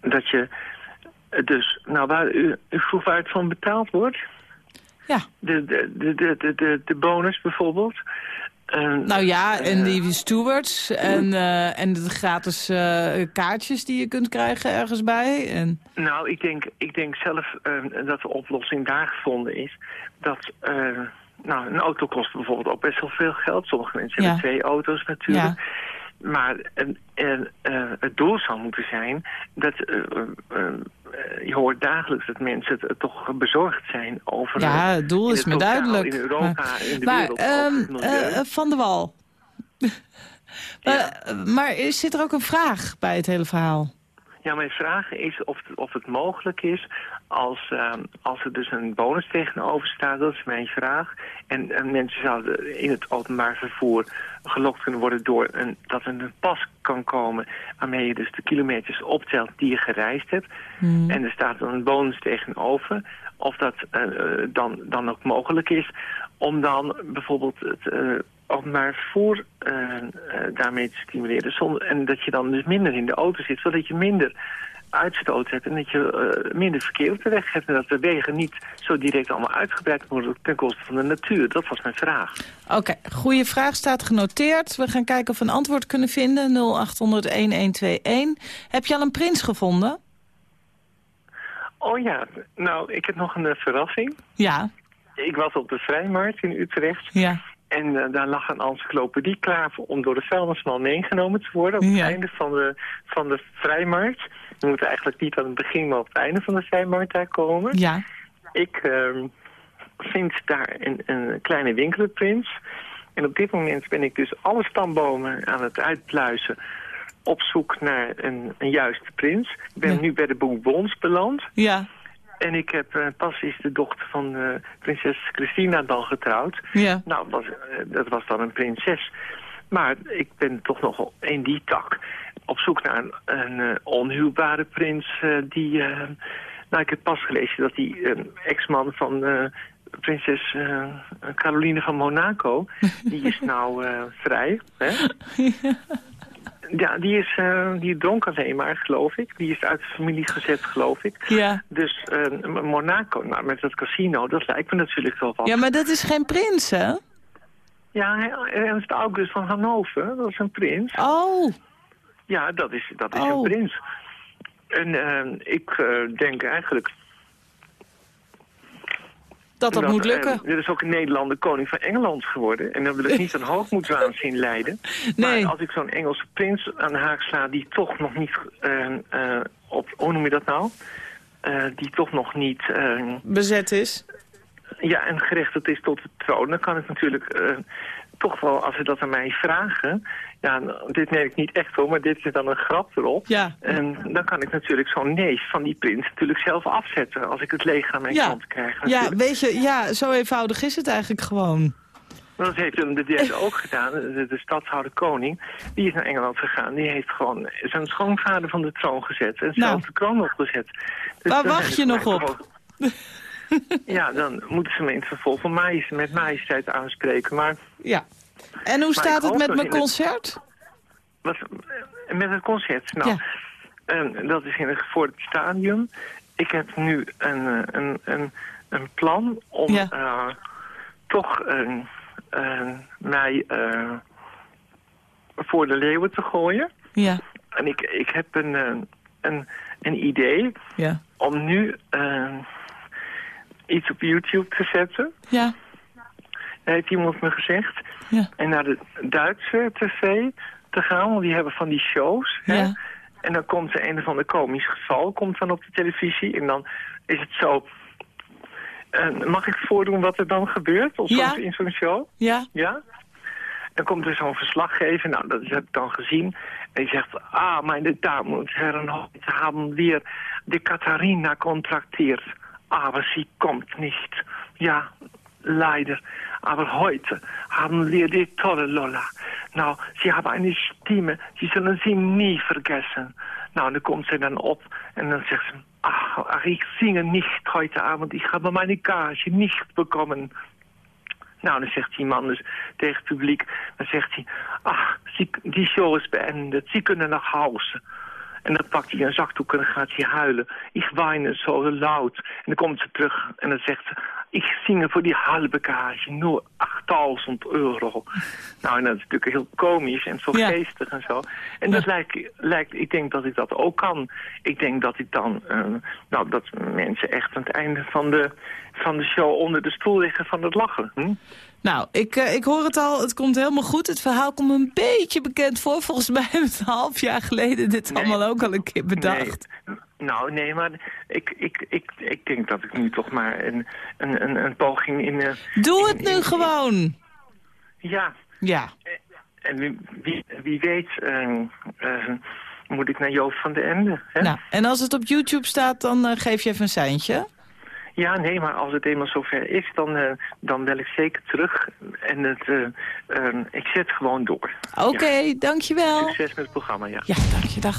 dat je dus, nou waar u, u vroeg waar het van betaald wordt. Ja. De, de, de, de, de, de, bonus bijvoorbeeld. Eh, Nou ja, en eh, die stewards en, eh, en de gratis eh, kaartjes die je kunt krijgen ergens bij. En, Nou, ik denk, ik denk zelf eh, dat de oplossing daar gevonden is. Dat nou, een auto kost bijvoorbeeld ook best wel veel geld. Sommige mensen Ja. hebben twee auto's natuurlijk. Maar en, en, eh, het doel zou moeten zijn dat eh, eh, je hoort dagelijks dat mensen het, toch bezorgd zijn over. ja, het doel is het me duidelijk. In Europa, maar in de maar, wereld. ehm, eh, eh, Van der Wal. Maar, maar is- zit er ook een vraag bij het hele verhaal? Ja, mijn vraag is of het, of het mogelijk is als, ehm, als er dus een bonus tegenover staat, dat is mijn vraag. En, en mensen zouden in het openbaar vervoer gelokt kunnen worden door een, dat er een pas kan komen waarmee je dus de kilometers optelt die je gereisd hebt. Hmm. En er staat dan een bonus tegenover. Of dat eh, eh, dan, dan ook mogelijk is om dan bijvoorbeeld het eh, openbaar vervoer eh, eh, daarmee te stimuleren. Zonder, en dat je dan dus minder in de auto zit, zodat je minder uitstoot hebt en dat je minder verkeer op de weg hebt. En dat de wegen niet zo direct allemaal uitgebreid worden ten koste van de natuur. Dat was mijn vraag. Oké, goede vraag staat genoteerd. We gaan kijken of we een antwoord kunnen vinden. 0800-1121. Heb je al een prins gevonden? Oh ja, nou, ik heb nog een verrassing. Ja, Ik was op de Vrijmarkt in Utrecht. ja. En eh, daar lag een encyclopedie klaar om door de vuilnisman meegenomen te worden. Op het Ja. einde van de, van de vrijmarkt. We moeten eigenlijk niet aan het begin, maar op het einde van de vrijmarkt daar komen. Ja, Ik ehm, vind daar een, een kleine winkelenprins. En op dit moment ben ik dus alle stambomen aan het uitpluizen op zoek naar een, een juiste prins. Ik ben Ja. nu bij de Bonbons beland. ja, En ik heb eh, pas is de dochter van eh, prinses Christina dan getrouwd. ja. Nou, was, eh, dat was dan een prinses. Maar ik ben toch nog in die tak op zoek naar een, een onhuwbare prins die... nou, ik heb pas gelezen dat die ex-man van prinses Caroline van Monaco... die is nou vrij, hè? Ja, die, is, eh, die dronk alleen maar, geloof ik. Die is uit de familie gezet, geloof ik. Ja. Dus eh, Monaco, nou, met dat casino, dat lijkt me natuurlijk wel wat. ja, maar dat is geen prins, hè? Ja, Ernst August van Hannover, dat is een prins. Oh, Ja, dat is, dat is Oh. een prins. En eh, ik denk eigenlijk... dat dat moet eh, lukken. er is ook in Nederland de koning van Engeland geworden. En dan wil ik niet aan hoogmoedswaanzin leiden. Nee. Maar als ik zo'n Engelse prins aan de haak sla... die toch nog niet eh, eh, op... Hoe noem je dat nou? Eh, die toch nog niet... eh, Bezet is. Ja, en gerechtigd is tot de troon. Dan kan ik natuurlijk eh, toch wel, als ze dat aan mij vragen... Ja, nou, dit neem ik niet echt hoor, maar dit is dan een grap erop. Ja. En dan kan ik natuurlijk zo'n neef van die prins natuurlijk zelf afzetten... als ik het leeg aan mijn Ja. kant krijg. Ja, weet je, ja, zo eenvoudig is het eigenlijk gewoon. Dat heeft Willem de derde ook gedaan, de, de stadhouder koning. Die is naar Engeland gegaan. Die heeft gewoon zijn schoonvader van de troon gezet. En zelf Nou. de kroon opgezet. Dus Waar wacht je nog op? gewoon- Ja, dan moeten ze me in het vervolg van majest, met majesteit aanspreken. Maar Ja. En hoe staat het met mijn het- concert? wat, met het concert, nou, Ja. En dat is in een gevorderd stadium. Ik heb nu een, eh, een, een, een plan om Ja. eh, toch eh, eh, mij eh, voor de leeuwen te gooien. Ja, En ik, ik heb een, eh, een, een idee ja, om nu eh, iets op YouTube te zetten. ja, Heeft iemand me gezegd. ja. En naar de Duitse tv te gaan, want die hebben van die shows. hè. Ja. En dan komt er een of ander komisch geval komt dan op de televisie. En dan is het zo... eh, mag ik voordoen wat er dan gebeurt op Ja. in zo'n show? Ja, Ja? Dan komt er zo'n verslaggever, nou dat heb ik dan gezien. En die zegt, ah, Damen und Herren, heute haben wir de Katharina kontraktiert. Aber sie kommt nicht. Ja, leider. Aber heute haben wir die tolle Lola. Nou, sie haben eine Stimme, die zullen sie nie vergessen. Nou, dan komt ze dan op en dan zegt ze... Ach, ach, ik singe nicht heute Abend. Ich habe meine Gage nicht bekommen. Nou, dan zegt die man dus tegen het publiek, dan zegt hij, ach, die show is beëindigd, ze kunnen naar huis. En dan pakt hij een zakdoek en dan gaat hij huilen. Ik weine zo luid. En dan komt ze terug en dan zegt ze, ik zing voor die halve nur 8000 euro. Nou, en dat is natuurlijk heel komisch en zo Ja. geestig en zo. En dat lijkt, lijkt, ik denk dat ik dat ook kan. Ik denk dat ik dan, eh, nou, dat mensen echt aan het einde van de, van de show onder de stoel liggen van het lachen. Hm? Nou, ik, eh, ik hoor het al, het komt helemaal goed. Het verhaal komt een beetje bekend voor. Volgens mij hebben we een half jaar geleden dit Nee. allemaal ook al een keer bedacht. Nee, nou, nee, maar ik, ik, ik, ik denk dat ik nu toch maar een, een, een, een poging in... eh, Doe in- het nu in- gewoon. Ja, Ja, en wie, wie, wie weet eh, eh, moet ik naar Joop van de Ende. Hè? nou, en als het op YouTube staat, dan eh, geef je even een seintje. Ja, nee, maar als het eenmaal zover is, dan, eh, dan bel ik zeker terug. En het, eh, eh, ik zet gewoon door. Oké, dankjewel. Succes met het programma, ja. Ja, dank je, dag.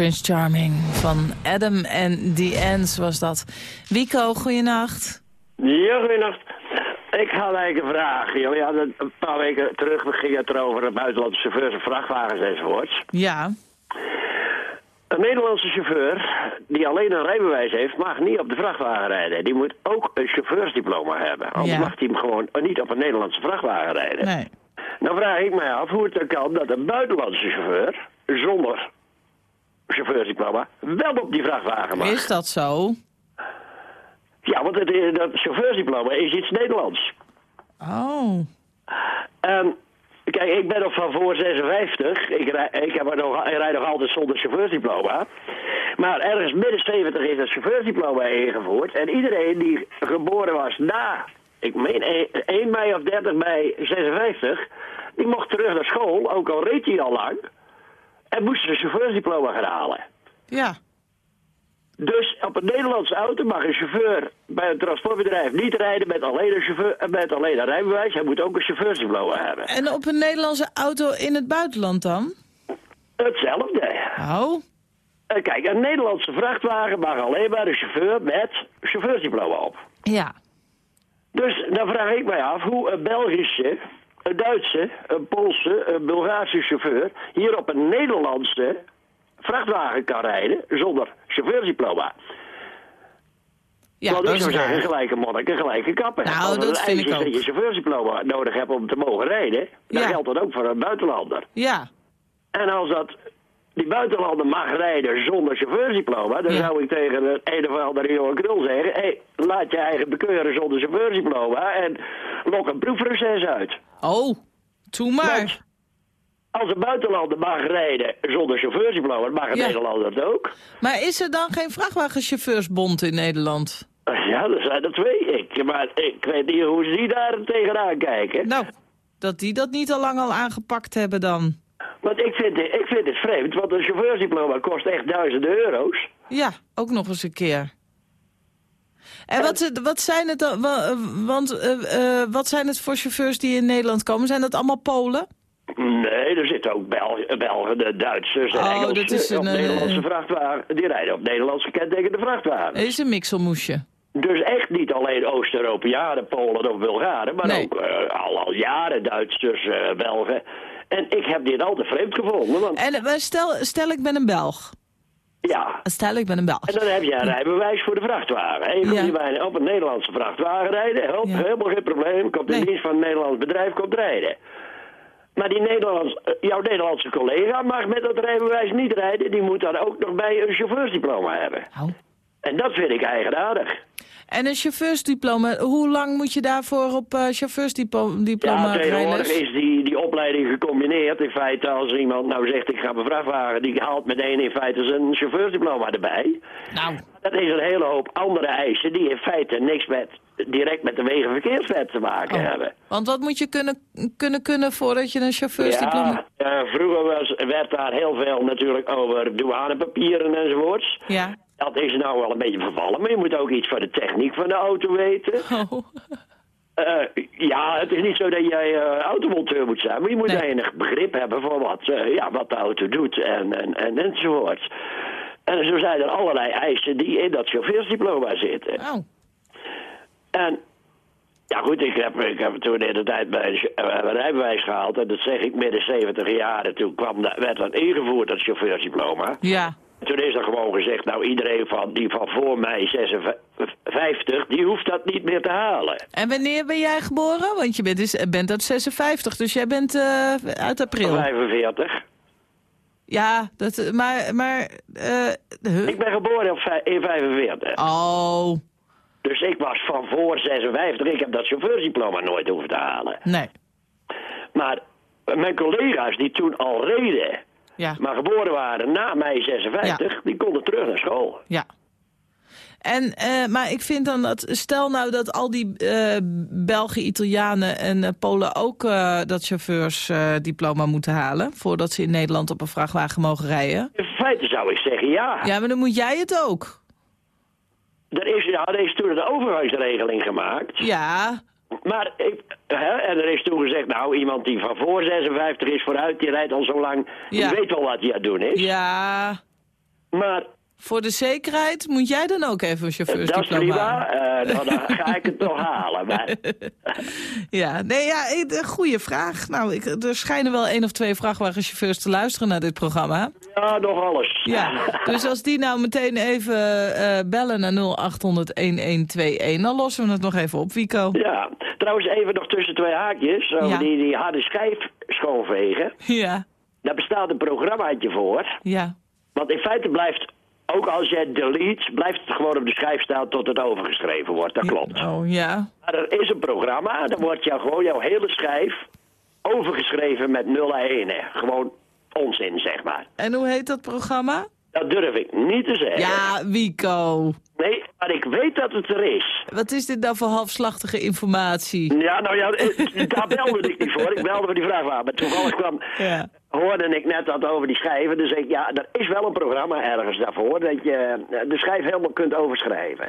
Prince Charming van Adam en The Ends was dat. Wico, goeienacht. Ja, goeienacht. Ik had eigenlijk een vraag. Jullie hadden een paar weken terug ging het erover buitenlandse chauffeurs en vrachtwagens enzovoorts. Ja, Een Nederlandse chauffeur die alleen een rijbewijs heeft, mag niet op de vrachtwagen rijden. Die moet ook een chauffeursdiploma hebben. Anders Ja. mag hij hem gewoon niet op een Nederlandse vrachtwagen rijden. nee. Nou vraag ik mij af hoe het dan kan dat een buitenlandse chauffeur zonder chauffeursdiploma wel op die vrachtwagen mag. Is dat zo? Ja, want het, is- dat chauffeursdiploma is iets Nederlands. Oh, En kijk, ik ben nog van voor 56. Ik, rij, ik, heb nog, ik rijd nog altijd zonder chauffeursdiploma. Maar ergens midden 70 is dat chauffeursdiploma ingevoerd. En iedereen die geboren was na, ik meen 1, 1 mei of 30 mei 56, die mocht terug naar school, ook al reed hij al lang. En moest zijn chauffeursdiploma gaan halen. ja. Dus op een Nederlandse auto mag een chauffeur bij een transportbedrijf niet rijden met alleen een, chauffeur, eh, met alleen een rijbewijs. Hij moet ook een chauffeursdiploma hebben. En op een Nederlandse auto in het buitenland dan? Hetzelfde. Oh, Eh, Kijk, een Nederlandse vrachtwagen mag alleen maar een chauffeur met chauffeursdiploma op. ja. Dus dan vraag ik mij af hoe een Belgische, een Duitse, een Poolse, een Bulgaarse chauffeur hier op een Nederlandse vrachtwagen kan rijden zonder chauffeursdiploma. Ja, Want dat ik is zou zeggen, gelijke monniken, gelijke kappen. Nou, Als dat vind ik ook. je chauffeursdiploma nodig hebt om te mogen rijden, dan Ja. geldt dat ook voor een buitenlander. Ja, En als dat die buitenlander mag rijden zonder chauffeursdiploma, dan Ja. zou ik tegen een, een of andere jonge krul zeggen: hé, laat je eigen bekeuren zonder chauffeursdiploma en lok een proefproces uit. Oh, doe maar. Want als een buitenlander mag rijden zonder chauffeursdiploma, dan mag een Ja. Nederlander het ook. Maar is er dan geen vrachtwagenchauffeursbond in Nederland? Ja, dat zijn er twee. Ik, maar ik weet niet hoe ze die daar tegenaan kijken. Nou, dat die dat niet al lang al aangepakt hebben dan. Want ik vind, ik vind het vreemd, want een chauffeursdiploma kost echt duizenden euro's. Ja, ook nog eens een keer. En wat, wat zijn het dan? wa- Want eh, eh, wat zijn het voor chauffeurs die in Nederland komen? Zijn dat allemaal Polen? Nee, er zitten ook Bel Belgen, de Duitsers en Oh, Engelsen dat is op een, eh, Nederlandse vrachtwagen. Die rijden op Nederlandse kentekende vrachtwagens. Het is een mixelmoesje. Dus echt niet alleen Oost-Europeanen, Polen of Bulgaren, maar Nee. ook al, al jaren Duitsers, Belgen. En ik heb dit altijd vreemd gevonden, want En stel, stel ik ben een Belg. Ja... Stel ik ben een Belg. En dan heb je een rijbewijs voor de vrachtwagen. En je Ja. komt hier bijna op een Nederlandse vrachtwagen rijden. Ja. Helemaal geen probleem. Komt in Nee. dienst van een Nederlands bedrijf, komt rijden. Maar die Nederlands, eh, jouw Nederlandse collega mag met dat rijbewijs niet rijden. Die moet dan ook nog bij een chauffeursdiploma hebben. Oh. En dat vind ik eigenaardig. En een chauffeursdiploma, hoe lang moet je daarvoor op eh chauffeursdiploma Ja, tegenwoordig rijles? is die, die opleiding gecombineerd. In feite, als iemand nou zegt ik ga mijn vrachtwagen, die haalt meteen in feite zijn chauffeursdiploma erbij. Nou, Dat is een hele hoop andere eisen die in feite niks met, direct met de wegenverkeerswet te maken Oh. hebben. want wat moet je kunnen kunnen, kunnen voordat je een chauffeursdiploma... Ja, eh, vroeger was, werd daar heel veel natuurlijk over douanepapieren enzovoorts. Ja. Dat is nou wel een beetje vervallen, maar je moet ook iets van de techniek van de auto weten. Oh. Eh, ja, het is niet zo dat jij eh, automonteur moet zijn, maar je moet Nee. enig begrip hebben van wat, eh, ja, wat de auto doet en, en, en, enzovoort. En zo zijn er allerlei eisen die in dat chauffeursdiploma zitten. Oh. En ja goed, ik heb, ik heb toen in de tijd bij een een rijbewijs gehaald. En dat zeg ik midden 70 jaar. En toen kwam, werd dat ingevoerd, dat chauffeursdiploma. Ja. Toen is er gewoon gezegd, nou iedereen van, die van voor mij 56, die hoeft dat niet meer te halen. En wanneer ben jij geboren? Want je bent, dus, bent uit 56, dus jij bent eh, uit april. 45. Ja, dat, maar... maar eh, huh? Ik ben geboren op in 45. Oh, Dus ik was van voor 56. Ik heb dat chauffeursdiploma nooit hoeven te halen. nee. Maar mijn collega's die toen al reden, Ja, maar geboren waren na mei 56, die konden terug naar school. ja. En, eh, maar ik vind dan dat, stel nou dat al die eh Belgen, Italianen en eh, Polen ook dat chauffeursdiploma moeten halen... voordat ze in Nederland op een vrachtwagen mogen rijden. In feite zou ik zeggen ja. Ja, maar dan moet jij het ook. Er, is, ja er is toen een overgangsregeling gemaakt. Ja, Maar ik, hè, en er is toen gezegd, nou iemand die van voor 56 is vooruit, die rijdt al zo lang, Ja. die weet wel wat hij aan het doen is. ja, Maar Voor de zekerheid moet jij dan ook even een eh, dat is chauffeursdiploma prima. Eh, dan, dan ga ik het toch halen. Maar, Ja, nee, ja, eh, een goede vraag. Nou, ik, er schijnen wel één of twee vrachtwagenchauffeurs te luisteren naar dit programma. ja, nog alles. Ja, dus als die nou meteen even eh, bellen naar 0800-1121... dan lossen we het nog even op, Wico. Ja, trouwens even nog tussen twee haakjes. Over Ja. die, die harde schijf schoonvegen. Ja, Daar bestaat een programmaatje voor. ja. Want in feite blijft, ook als jij delete, blijft het gewoon op de schijf staan tot het overgeschreven wordt. Dat klopt. Oh, ja. Maar er is een programma, dan wordt jou gewoon jouw hele schijf overgeschreven met 0 en 1. Gewoon onzin, zeg maar. En hoe heet dat programma? Dat durf ik niet te zeggen. Ja, Wico. Nee, maar ik weet dat het er is. Wat is dit nou voor halfslachtige informatie? Ja, nou ja, eh, daar belde ik niet voor. Ik belde voor die vraag Maar toevallig kwam, Ja. hoorde ik net dat over die schijven. Dus ik, ja, er is wel een programma ergens daarvoor dat je eh, de schijf helemaal kunt overschrijven.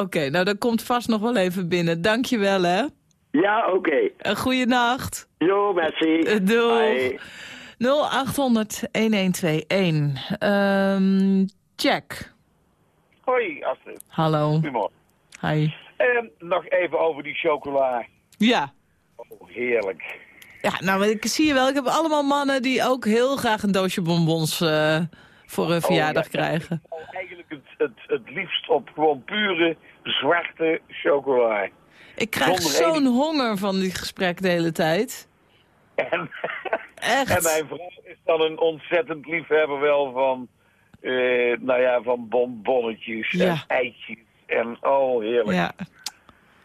Oké, nou dat komt vast nog wel even binnen. Dankjewel, hè. Ja, oké. Een goede nacht. Jo, merci. Eh. Bye. 0800-1121. Ehm Jack. Hoi Astrid, Hallo. goedemorgen. Hi. En nog even over die chocola. Ja. Oh, heerlijk. Ja, nou, ik zie je wel. Ik heb allemaal mannen die ook heel graag een doosje bonbons eh, voor hun verjaardag Oh, ja. krijgen. Eigenlijk het, het, het liefst op gewoon pure zwarte chocola. Ik krijg zo'n enig- honger van die gesprek de hele tijd. En, Echt. en mijn vrouw is dan een ontzettend liefhebber wel van, eh, nou ja, van bonbonnetjes Ja. en eitjes. En oh, heerlijk. Ja.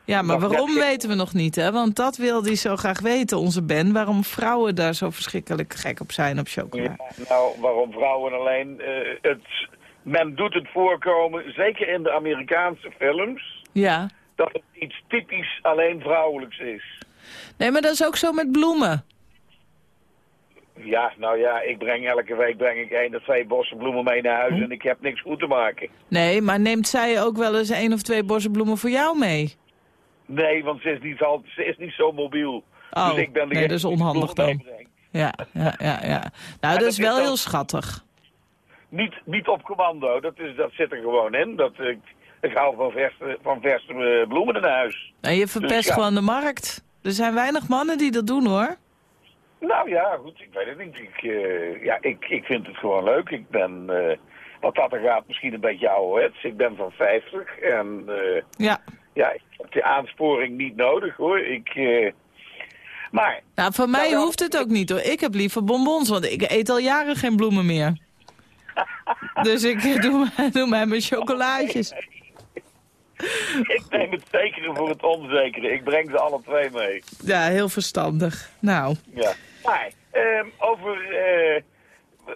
Ja, maar waarom weten we nog niet, hè? Want dat wil hij zo graag weten, onze Ben. Waarom vrouwen daar zo verschrikkelijk gek op zijn op chocola. Ja, nou, waarom vrouwen alleen? eh, het, men doet het voorkomen, zeker in de Amerikaanse films, Ja. dat het iets typisch alleen vrouwelijks is. Nee, maar dat is ook zo met bloemen. Ja, nou ja, ik breng elke week breng ik één of twee bossen bloemen mee naar huis en ik heb niks goed te maken. Nee, maar neemt zij ook wel eens één of twee bossen bloemen voor jou mee? Nee, want ze is niet, al, ze is niet zo mobiel. Oh, dus ik ben nee, dat is onhandig dan. Ja, ja, ja, ja. Nou, dat dat is wel heel schattig. Niet, niet op commando, dat, is, dat zit er gewoon in. Dat, ik, ik hou van verse, van verse eh, bloemen in huis. En je verpest Dus ja. gewoon de markt. Er zijn weinig mannen die dat doen, hoor. Nou ja, goed, ik weet het niet. Ik, eh, ja, ik, ik vind het gewoon leuk. Ik ben, eh, wat dat er gaat, misschien een beetje ouderwets. Ik ben van 50 en eh, Ja. ja, ik heb die aansporing niet nodig hoor. Ik, maar, Nou, voor mij Nou, hoeft het ook niet, hoor. Ik heb liever bonbons, want ik eet al jaren geen bloemen meer. dus ik doe, doe mij mijn chocolaatjes. ik neem het zekere voor het onzekere. Ik breng ze alle twee mee. Ja, heel verstandig. Nou, Ja. Maar, ehm, over eh,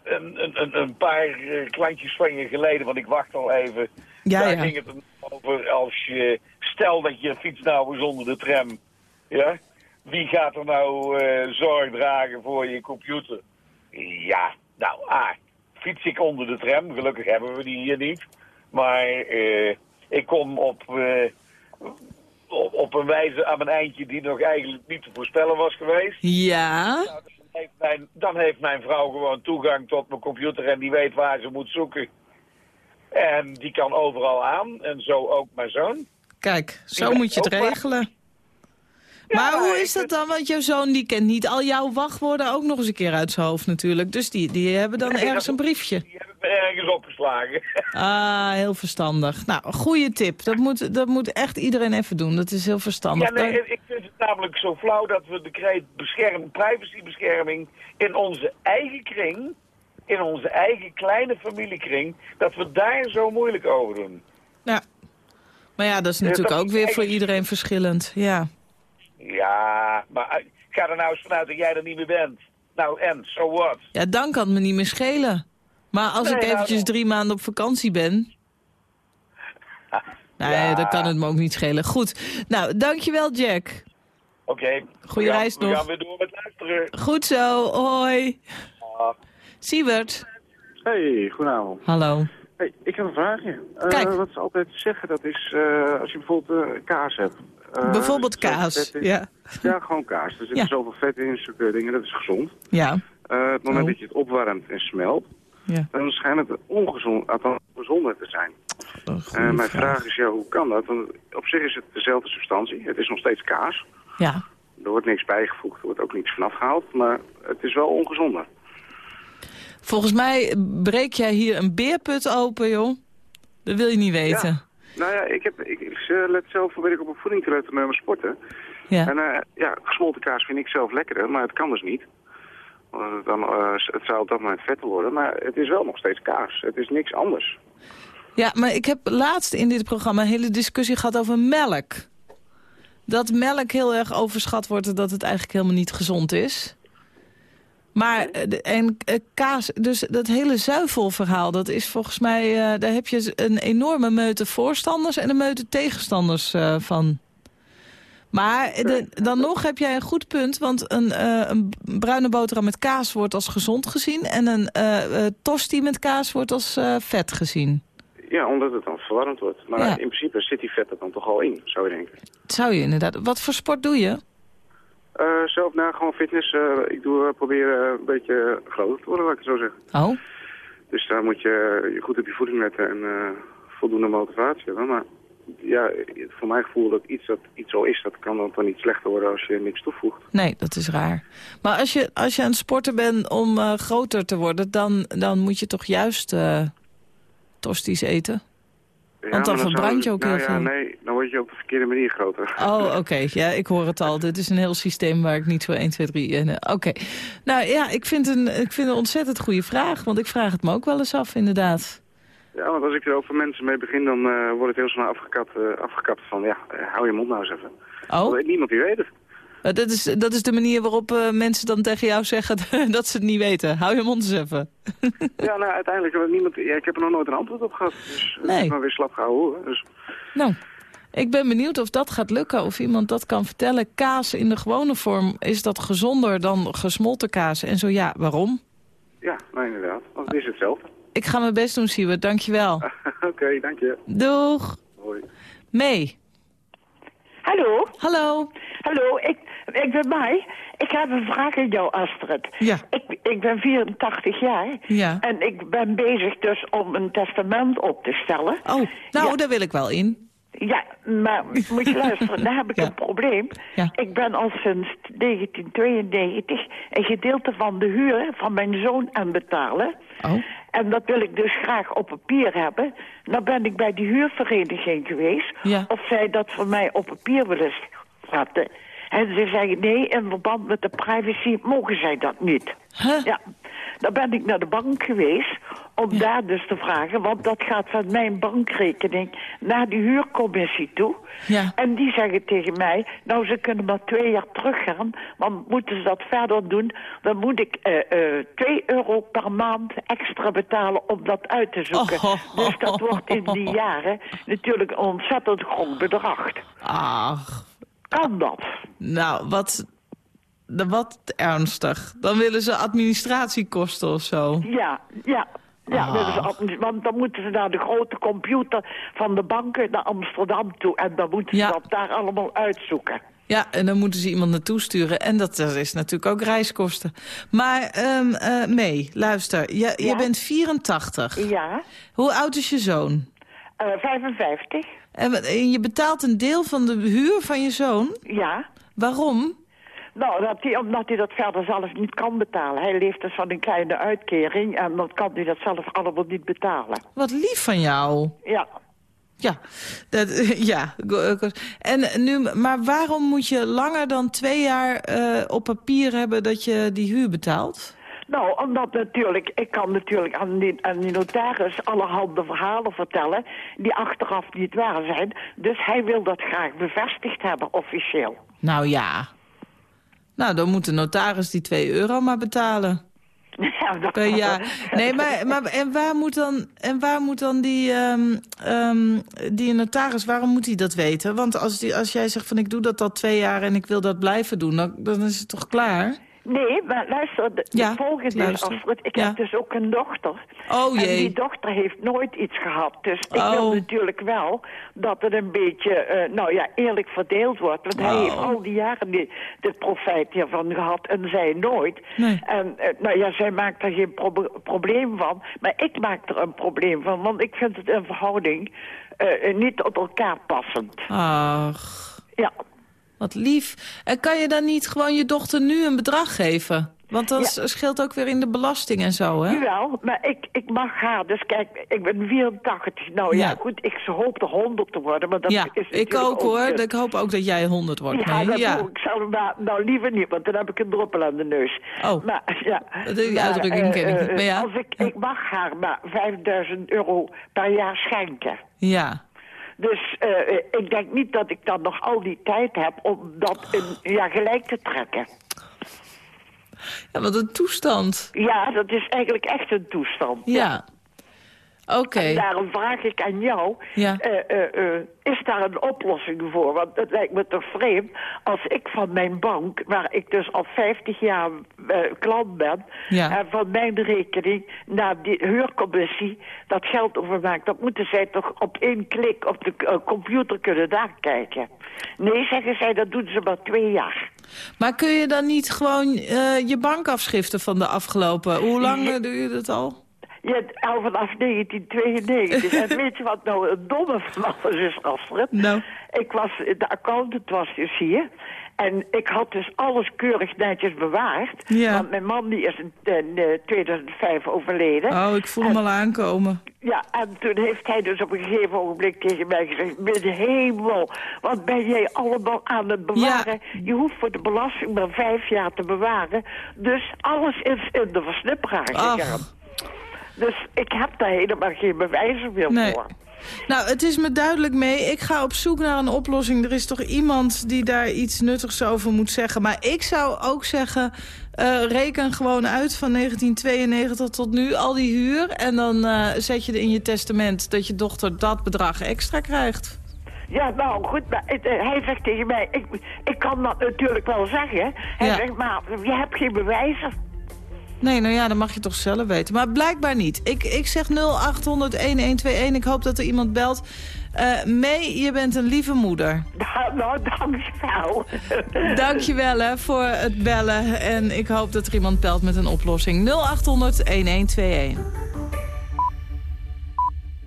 een, een, een- paar eh, klantjes van je geleden, want ik wacht al even. ja, Daar ja. ging het over als je, stel dat je fiets nou zonder de tram, ja? Wie gaat er nou eh, zorg dragen voor je computer? Ja, nou, A, fiets ik onder de tram, gelukkig hebben we die hier niet. Maar eh, ik kom op, eh, op, op een wijze aan mijn eindje die nog eigenlijk niet te voorspellen was geweest. Ja, Nou, dan, heeft mijn, dan heeft mijn vrouw gewoon toegang tot mijn computer en die weet waar ze moet zoeken. En die kan overal aan. En zo ook mijn zoon. kijk, zo moet je het regelen. Maar hoe is dat dan? Want jouw zoon die kent niet al jouw wachtwoorden ook nog eens een keer uit zijn hoofd natuurlijk. Dus die, die hebben dan ergens een briefje. Die heb ik me ergens opgeslagen. Ah, heel verstandig. Nou, goede tip. Dat moet, dat moet echt iedereen even doen. Dat is heel verstandig. Ja, nee, ik vind het namelijk zo flauw dat we de kreet bescherm, privacybescherming in onze eigen kring, in onze eigen kleine familiekring, dat we daar zo moeilijk over doen. Ja. Maar ja, dat is Ja, natuurlijk dat ook weer voor iedereen verschillend. Ja. Ja, maar eh, ga er nou eens vanuit dat jij er niet meer bent. Nou en, so what? ja, dan kan het me niet meer schelen. Maar als Nee, ik nou, eventjes drie maanden op vakantie ben... Nee, Ja. dan kan het me ook niet schelen. Goed. Nou, dankjewel Jack. Oké. Goeie we gaan- reis We nog. gaan weer door met luisteren. Goed zo, hoi. Ah. Siebert. Hey, goedenavond. Hallo. Hey, ik heb een vraagje. Eh, Kijk. Wat ze altijd zeggen, dat is eh, als je bijvoorbeeld eh, kaas hebt. Eh, Bijvoorbeeld zoveel kaas. in. Ja. Ja, gewoon kaas. Er zit Ja. zoveel vet in, zulke dingen, dat is gezond. Ja. Eh, het moment Oh. dat je het opwarmt en smelt, Ja. dan schijnt het ongezond, gezonder te zijn. Oh, En goeie mijn vraag. vraag is, ja, hoe kan dat? Want op zich is het dezelfde substantie. Het is nog steeds kaas. Ja. Er wordt niks bijgevoegd, er wordt ook niets vanaf gehaald. Maar het is wel ongezonder. Volgens mij breek jij hier een beerput open, joh. Dat wil je niet weten. Nou ja, ik, heb, ik, ik let zelf weet ik op een voeding te letten met mijn sporten. Ja. En eh, ja, gesmolten kaas vind ik zelf lekkerder, maar het kan dus niet. Want dan, eh, het zou op dat moment vetter worden, maar het is wel nog steeds kaas. Het is niks anders. Ja, maar ik heb laatst in dit programma een hele discussie gehad over melk. Dat melk heel erg overschat wordt en dat het eigenlijk helemaal niet gezond is. Maar eh, de- en eh, kaas, dus dat hele zuivelverhaal, dat is volgens mij, eh, daar heb je een enorme meute voorstanders en een meute tegenstanders eh, van. Maar de- dan nog heb jij een goed punt, want een, eh, een bruine boterham met kaas wordt als gezond gezien en een eh eh, tosti met kaas wordt als eh, vet gezien. Ja, omdat het dan verwarmd wordt. Maar Ja. in principe zit die vet er dan toch al in, zou je denken. Dat zou je inderdaad. Wat voor sport doe je? Eh, zelf na gewoon fitness. eh, ik doe, eh, probeer een beetje groter te worden, laat ik het zo zeggen. Oh, Dus daar moet je goed op je voeding letten en voldoende motivatie hebben. Maar ja, voor mijn gevoel dat iets dat iets al is, dat kan dan toch niet slechter worden als je niks toevoegt. nee, dat is raar. Maar als je, als je aan het sporten bent om groter te worden... Dan, dan moet je toch juist tosties eten? Ja, Want dan verbrand je ook nou heel ja, veel. Nee, dan word je op de verkeerde manier groter. Oh, oké. Ja, ik hoor het al. Dit is een heel systeem waar ik niet zo 1, 2, 3... en, eh, Oké. Nou ja, ik vind, een, ik vind een ontzettend goede vraag. Want ik vraag het me ook wel eens af, inderdaad. Ja, want als ik er over mensen mee begin, dan eh, wordt het heel snel afgekapt, eh, afgekapt van, ja, hou je mond nou eens even. Oh, Want niemand die weet het. Eh, dat is, dat is de manier waarop eh, mensen dan tegen jou zeggen dat ze het niet weten. Hou je mond eens even. Ja, nou, uiteindelijk, heeft niemand, ja, ik heb er nog nooit een antwoord op gehad. Dus Nee. is maar weer slap gehouden hoor. Dus, Nou, ik ben benieuwd of dat gaat lukken. Of iemand dat kan vertellen. Kaas in de gewone vorm, is dat gezonder dan gesmolten kaas? En zo ja, waarom? ja, nou inderdaad. Want het is hetzelfde. Ik ga mijn best doen, Siewert. Dankjewel. Oké, dank je. Doeg. Hoi. Mee. Hallo, Hallo. hallo, ik, ik ben Mai. Ik heb een vraag aan jou, Astrid. Ja. Ik, ik ben 84 jaar Ja. en ik ben bezig dus om een testament op te stellen. Oh, nou, Ja. daar wil ik wel in. Ja, maar moet je luisteren, daar heb ik Ja. een probleem. Ja. Ik ben al sinds 1992 een gedeelte van de huur van mijn zoon aan betalen. Oh. En dat wil ik dus graag op papier hebben. Nou ben ik bij die huurvereniging geweest. Ja. Of zij dat voor mij op papier willen zetten. En ze zeggen nee, in verband met de privacy mogen zij dat niet. Huh? Ja, dan ben ik naar de bank geweest om daar dus te vragen... want dat gaat van mijn bankrekening naar de huurcommissie toe. Ja. En die zeggen tegen mij, nou ze kunnen maar twee jaar teruggaan... want moeten ze dat verder doen, dan moet ik eh eh 2 euro per maand extra betalen om dat uit te zoeken. Oh. Dus dat wordt in die jaren natuurlijk een ontzettend groot bedrag. Ach, Kan dat? nou, wat, wat ernstig. Dan willen ze administratiekosten of zo. Ja, ja. Ja, Ah. want dan moeten ze naar de grote computer van de banken naar Amsterdam toe. En dan moeten ze Ja. dat daar allemaal uitzoeken. Ja, en dan moeten ze iemand naartoe sturen. En dat, dat is natuurlijk ook reiskosten. Maar, ehm eh, mee, luister. Je, bent 84. Ja, Hoe oud is je zoon? Eh 55. En, wat- en je betaalt een deel van de huur van je zoon? Ja. Waarom? Nou, dat hij, omdat hij dat verder zelf niet kan betalen. Hij leeft dus van een kleine uitkering en dan kan hij dat zelf allemaal niet betalen. Wat lief van jou. Ja. Ja, dat, ja. go- En nu, maar waarom moet je langer dan twee jaar eh, op papier hebben dat je die huur betaalt? Nou, omdat natuurlijk, ik kan natuurlijk aan die, aan die notaris allerhande verhalen vertellen die achteraf niet waar zijn. Dus hij wil dat graag bevestigd hebben, officieel. Nou ja. Nou, dan moet de notaris die 2 euro maar betalen. Ja, dat Per jaar. Nee, maar, maar en waar moet dan, en waar moet dan die, ehm, ehm, die notaris, waarom moet hij dat weten? Want als, die, als jij zegt van ik doe dat al twee jaar en ik wil dat blijven doen, dan, dan is het toch klaar? Nee, maar luister, de, Ja, de volgende ik Ja. heb dus ook een dochter. Oh En die dochter heeft nooit iets gehad. Dus ik Oh. wil natuurlijk wel dat het een beetje, eh, nou ja, eerlijk verdeeld wordt. Want hij Oh. heeft al die jaren die, de profijt hiervan gehad en zij nooit. Nee. En eh, nou ja, zij maakt er geen probleem van. Maar ik maak er een probleem van, want ik vind het een verhouding eh, niet op elkaar passend. Ach, Ja. Wat lief. En kan je dan niet gewoon je dochter nu een bedrag geven? Want dat Ja. scheelt ook weer in de belasting en zo, hè? Jawel, maar ik, ik mag haar. Dus kijk, ik ben 84. Nou ja, Ja. goed, ik hoop er 100 te worden. Maar dat ja, is ik ook hoor. eh, Ik hoop ook dat jij 100 wordt. Ja, nee, dat ja. doe ik. zal maar, nou liever niet, want dan heb ik een druppel aan de neus. Oh. Maar, ja, Maar, uitdrukking ken ik eh, niet, maar ja. Als ik, ik mag haar maar 5000 euro per jaar schenken. Ja. Dus eh, eh, ik denk niet dat ik dan nog al die tijd heb om dat in, ja, gelijk te trekken. ja, wat een toestand. Ja, dat is eigenlijk echt een toestand. Ja. Oké. Daarom vraag ik aan jou, Ja. eh, eh, eh, is daar een oplossing voor? Want het lijkt me toch vreemd als ik van mijn bank, waar ik dus al 50 jaar klant ben, Ja. en van mijn rekening naar die huurcommissie dat geld overmaak, dan moeten zij toch op één klik op de computer kunnen nakijken. Nee, zeggen zij, dat doen ze maar twee jaar. Maar kun je dan niet gewoon je bankafschriften van de afgelopen... Hoe lang doe je dat al? Ja, al vanaf 1992. en weet je wat nou het domme van alles is, Astrid? Nou. Ik was, de accountant was dus hier. En ik had dus alles keurig netjes bewaard. Ja. Want mijn man die is in, in, eh, 2005 overleden. Oh, ik voel hem al aankomen. Ja, en toen heeft hij dus op een gegeven ogenblik tegen mij gezegd... Mijn hemel, wat ben jij allemaal aan het bewaren? Je hoeft voor de belasting maar vijf jaar te bewaren. Dus alles is in de versnipperaar gegaan. Dus ik heb daar helemaal geen bewijzen meer Nee. voor. Nou, het is me duidelijk mee. Ik ga op zoek naar een oplossing. Er is toch iemand die daar iets nuttigs over moet zeggen. Maar ik zou ook zeggen... eh, reken gewoon uit van 1992 tot nu al die huur. En dan eh, zet je er in je testament dat je dochter dat bedrag extra krijgt. Ja, nou goed, maar het, eh, hij zegt tegen mij... Ik, ik kan dat natuurlijk wel zeggen. Hij Ja. zegt, maar je hebt geen bewijzen. Nee, nou ja, dan mag je toch zelf weten. Maar blijkbaar niet. Ik, ik zeg 0800-1121. Ik hoop dat er iemand belt. Eh May, je bent een lieve moeder. Nou, nou dankjewel. Dankjewel hè, voor het bellen. En ik hoop dat er iemand belt met een oplossing. 0800-1121.